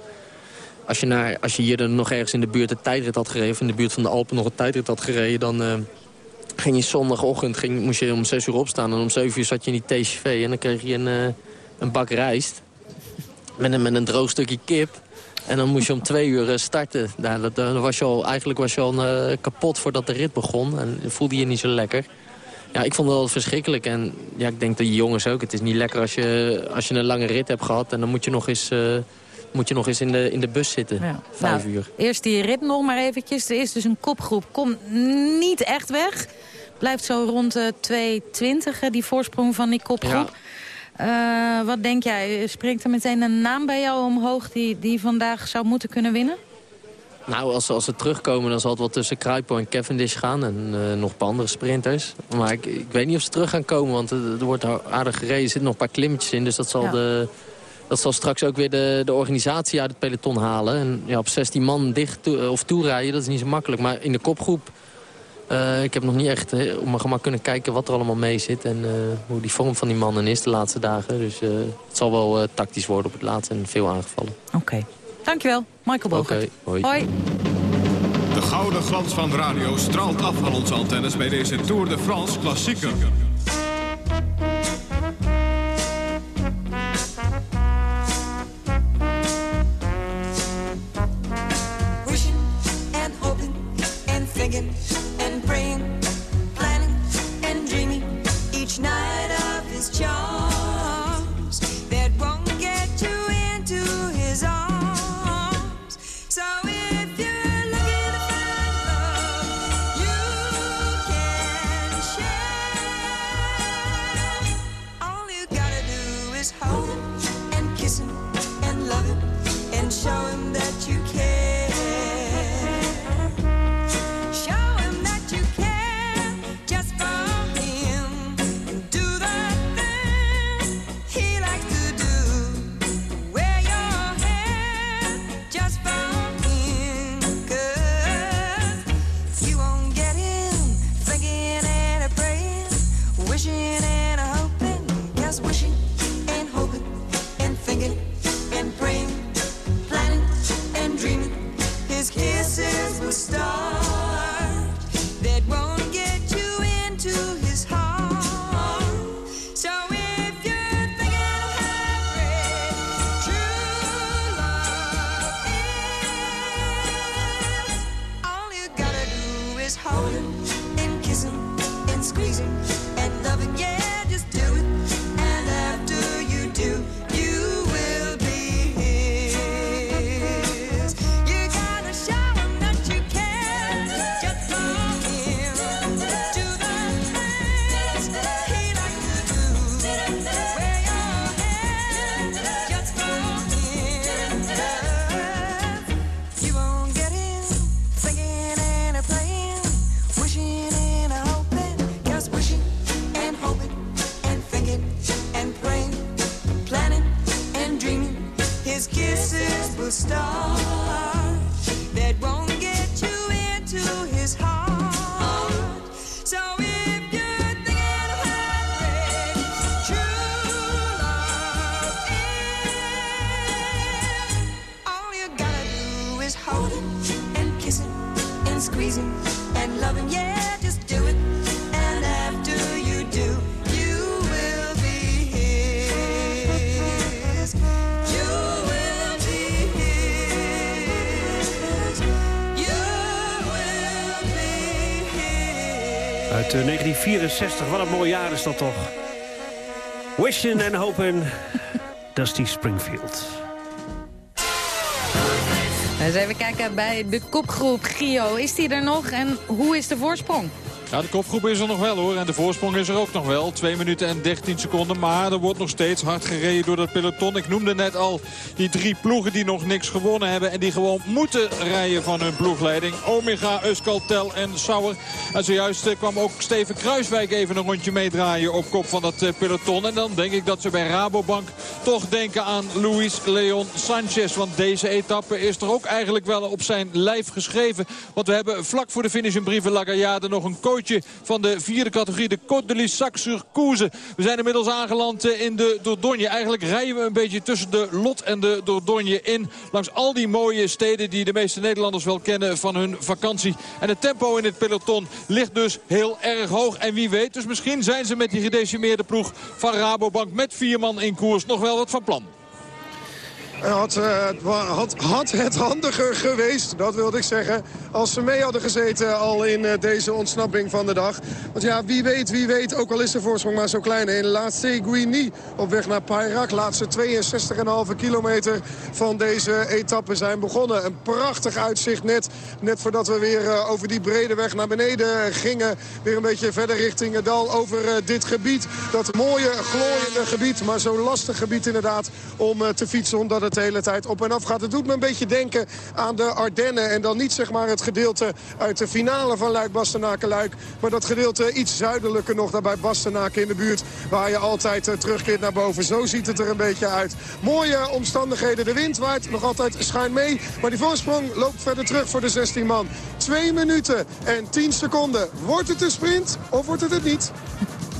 Als je, naar, als je hier nog ergens in de buurt een tijdrit had gereden... in de buurt van de Alpen nog een tijdrit had gereden... dan ging je zondagochtend ging, moest je om 6 uur opstaan. En om 7 uur zat je in die TCV. En dan kreeg je een, een bak rijst. Met een, met een droog stukje kip. En dan moest je om twee uur eh, starten. Nou, dat, dan was je al, eigenlijk was je al eh, kapot voordat de rit begon. En voelde je niet zo lekker. Ja, ik vond het wel verschrikkelijk. En ja, ik denk de jongens ook. Het is niet lekker als je, als je een lange rit hebt gehad. En dan moet je nog eens, eh, moet je nog eens in, de, in de bus zitten. Ja. Vijf Nou, uur. Eerst die rit nog maar eventjes. Er is dus een kopgroep. Komt niet echt weg. Blijft zo rond de 2.20, hè, die voorsprong van die kopgroep. Eh, wat denk jij? Springt er meteen een naam bij jou omhoog die, die vandaag zou moeten kunnen winnen? Nou, als, ze- als ze terugkomen, dan zal het wel tussen Kruipo en Cavendish gaan. En eh, nog een paar andere sprinters. Maar ik, ik weet niet of ze terug gaan komen, want er, er wordt aardig gereden. Er zitten nog een paar klimmetjes in, dus dat zal, Ja. de, dat zal straks ook weer de, de organisatie uit het peloton halen. En ja, op 16 man dicht toe- of toerijden, dat is niet zo makkelijk. Maar in de kopgroep, eh, ik heb nog niet echt op mijn gemak kunnen kijken wat er allemaal mee zit. En eh, hoe die vorm van die mannen is de laatste dagen. Dus eh, het zal wel tactisch worden op het laatst en veel aangevallen. Oké. Dankjewel, Michael Bogert. Oké, hoi. Hoi. De gouden glans van de radio straalt af van onze antennes bij deze Tour de France klassieker. 1964, wat een mooi jaar is dat toch. Wishing and hoping, Dusty Springfield. Eens even kijken bij de kopgroep. Gio, is die er nog en hoe is de voorsprong? Ja, de kopgroep is er nog wel hoor. En de voorsprong is er ook nog wel. 2 minuten en 13 seconden. Maar er wordt nog steeds hard gereden door dat peloton. Ik noemde net al die drie ploegen die nog niks gewonnen hebben. En die gewoon moeten rijden van hun ploegleiding. Omega, Euskaltel en Sauer. En zojuist eh, kwam ook Steven Kruiswijk even een rondje meedraaien op kop van dat eh, peloton. En dan denk ik dat ze bij Rabobank toch denken aan Luis Leon Sanchez. Want deze etappe is er ook eigenlijk wel op zijn lijf geschreven. Want we hebben vlak voor de finish in Brieven Lagayade nog een van de vierde categorie. De Côte de Lissac sur Couze. We zijn inmiddels aangeland eh, in de Dordogne. Eigenlijk rijden we een beetje tussen de Lot en de Dordogne in. Langs al die mooie steden die de meeste Nederlanders wel kennen van hun vakantie. En het tempo in het peloton ligt dus heel erg hoog. En wie weet, dus misschien zijn ze met die gedecimeerde ploeg van Rabobank met vier man in koers nog wel wat van plan. Had, eh, had, had het handiger geweest, dat wilde ik zeggen, als ze mee hadden gezeten al in eh, deze ontsnapping van de dag. Want ja, wie weet, wie weet, ook al is de voorsprong maar zo klein. In Laatste Guigny op weg naar Payrak, laatste 62,5 kilometer van deze etappe zijn begonnen. Een prachtig uitzicht net, net voordat we weer eh, over die brede weg naar beneden gingen. Weer een beetje verder richting het dal over dit gebied. Dat mooie, glooiende gebied, maar zo lastig gebied inderdaad om te fietsen. Omdat het de hele tijd op en af gaat. Het doet me een beetje denken aan de Ardennen. En dan niet zeg maar het gedeelte uit de finale van Luik Bastenaken-Luik. Maar dat gedeelte iets zuidelijker nog daarbij Bastenaken in de buurt. Waar je altijd eh, terugkeert naar boven. Zo ziet het er een beetje uit. Mooie omstandigheden. De wind waait nog altijd schuin mee. Maar die voorsprong loopt verder terug voor de 16 man. 2 minuten en 10 seconden. Wordt het een sprint of wordt het het niet?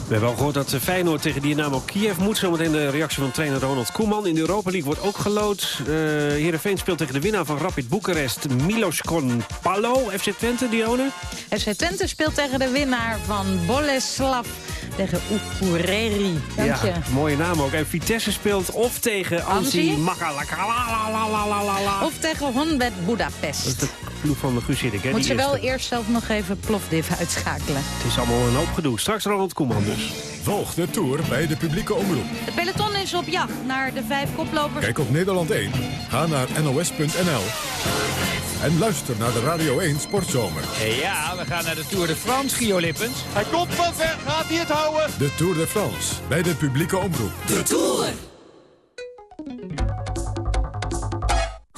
We hebben al gehoord dat eh, Feyenoord tegen Dynamo Kiev moet. Zometeen de reactie van trainer Ronald Koeman. In de Europa League wordt ook gelood. Uh, Heerenveen speelt tegen de winnaar van Rapid Boekarest. Milos Konpalo, FC Twente, Dione. FC Twente speelt tegen de winnaar van Boleslav tegen Oekureri. Dank je. Ja, mooie naam ook. En Vitesse speelt of tegen Ansi Ansi? Makalakalalalala. Of tegen Honbed Budapest. Dat is de ploeg van de Guus Hiddink, hè? Moet ze wel eerst zelf nog even plofdiv uitschakelen. Het is allemaal een hoop gedoe. Straks Ronald Koeman dus. Volg de Tour bij de publieke omroep. De peloton is op jacht naar de vijf koplopers. Kijk op Nederland 1. Ga naar nos.nl. En luister naar de Radio 1 Sportzomer. Ja, we gaan naar de Tour de France, Gio Lippens. Hij komt van ver, gaat hij het houden? De Tour de France bij de publieke omroep. De Tour!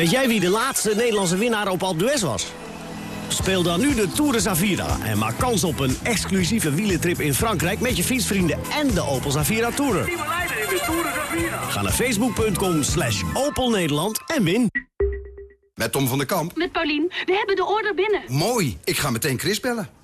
Weet jij wie de laatste Nederlandse winnaar op Alpe d'Huez was? Speel dan nu de Tour de Zavira en maak kans op een exclusieve wielentrip in Frankrijk... met je fietsvrienden en de Opel Zavira Tourer. Ga naar facebook.com slash Opel Nederland en win. Met Tom van der Kamp. Met Paulien. We hebben de order binnen. Mooi. Ik ga meteen Chris bellen.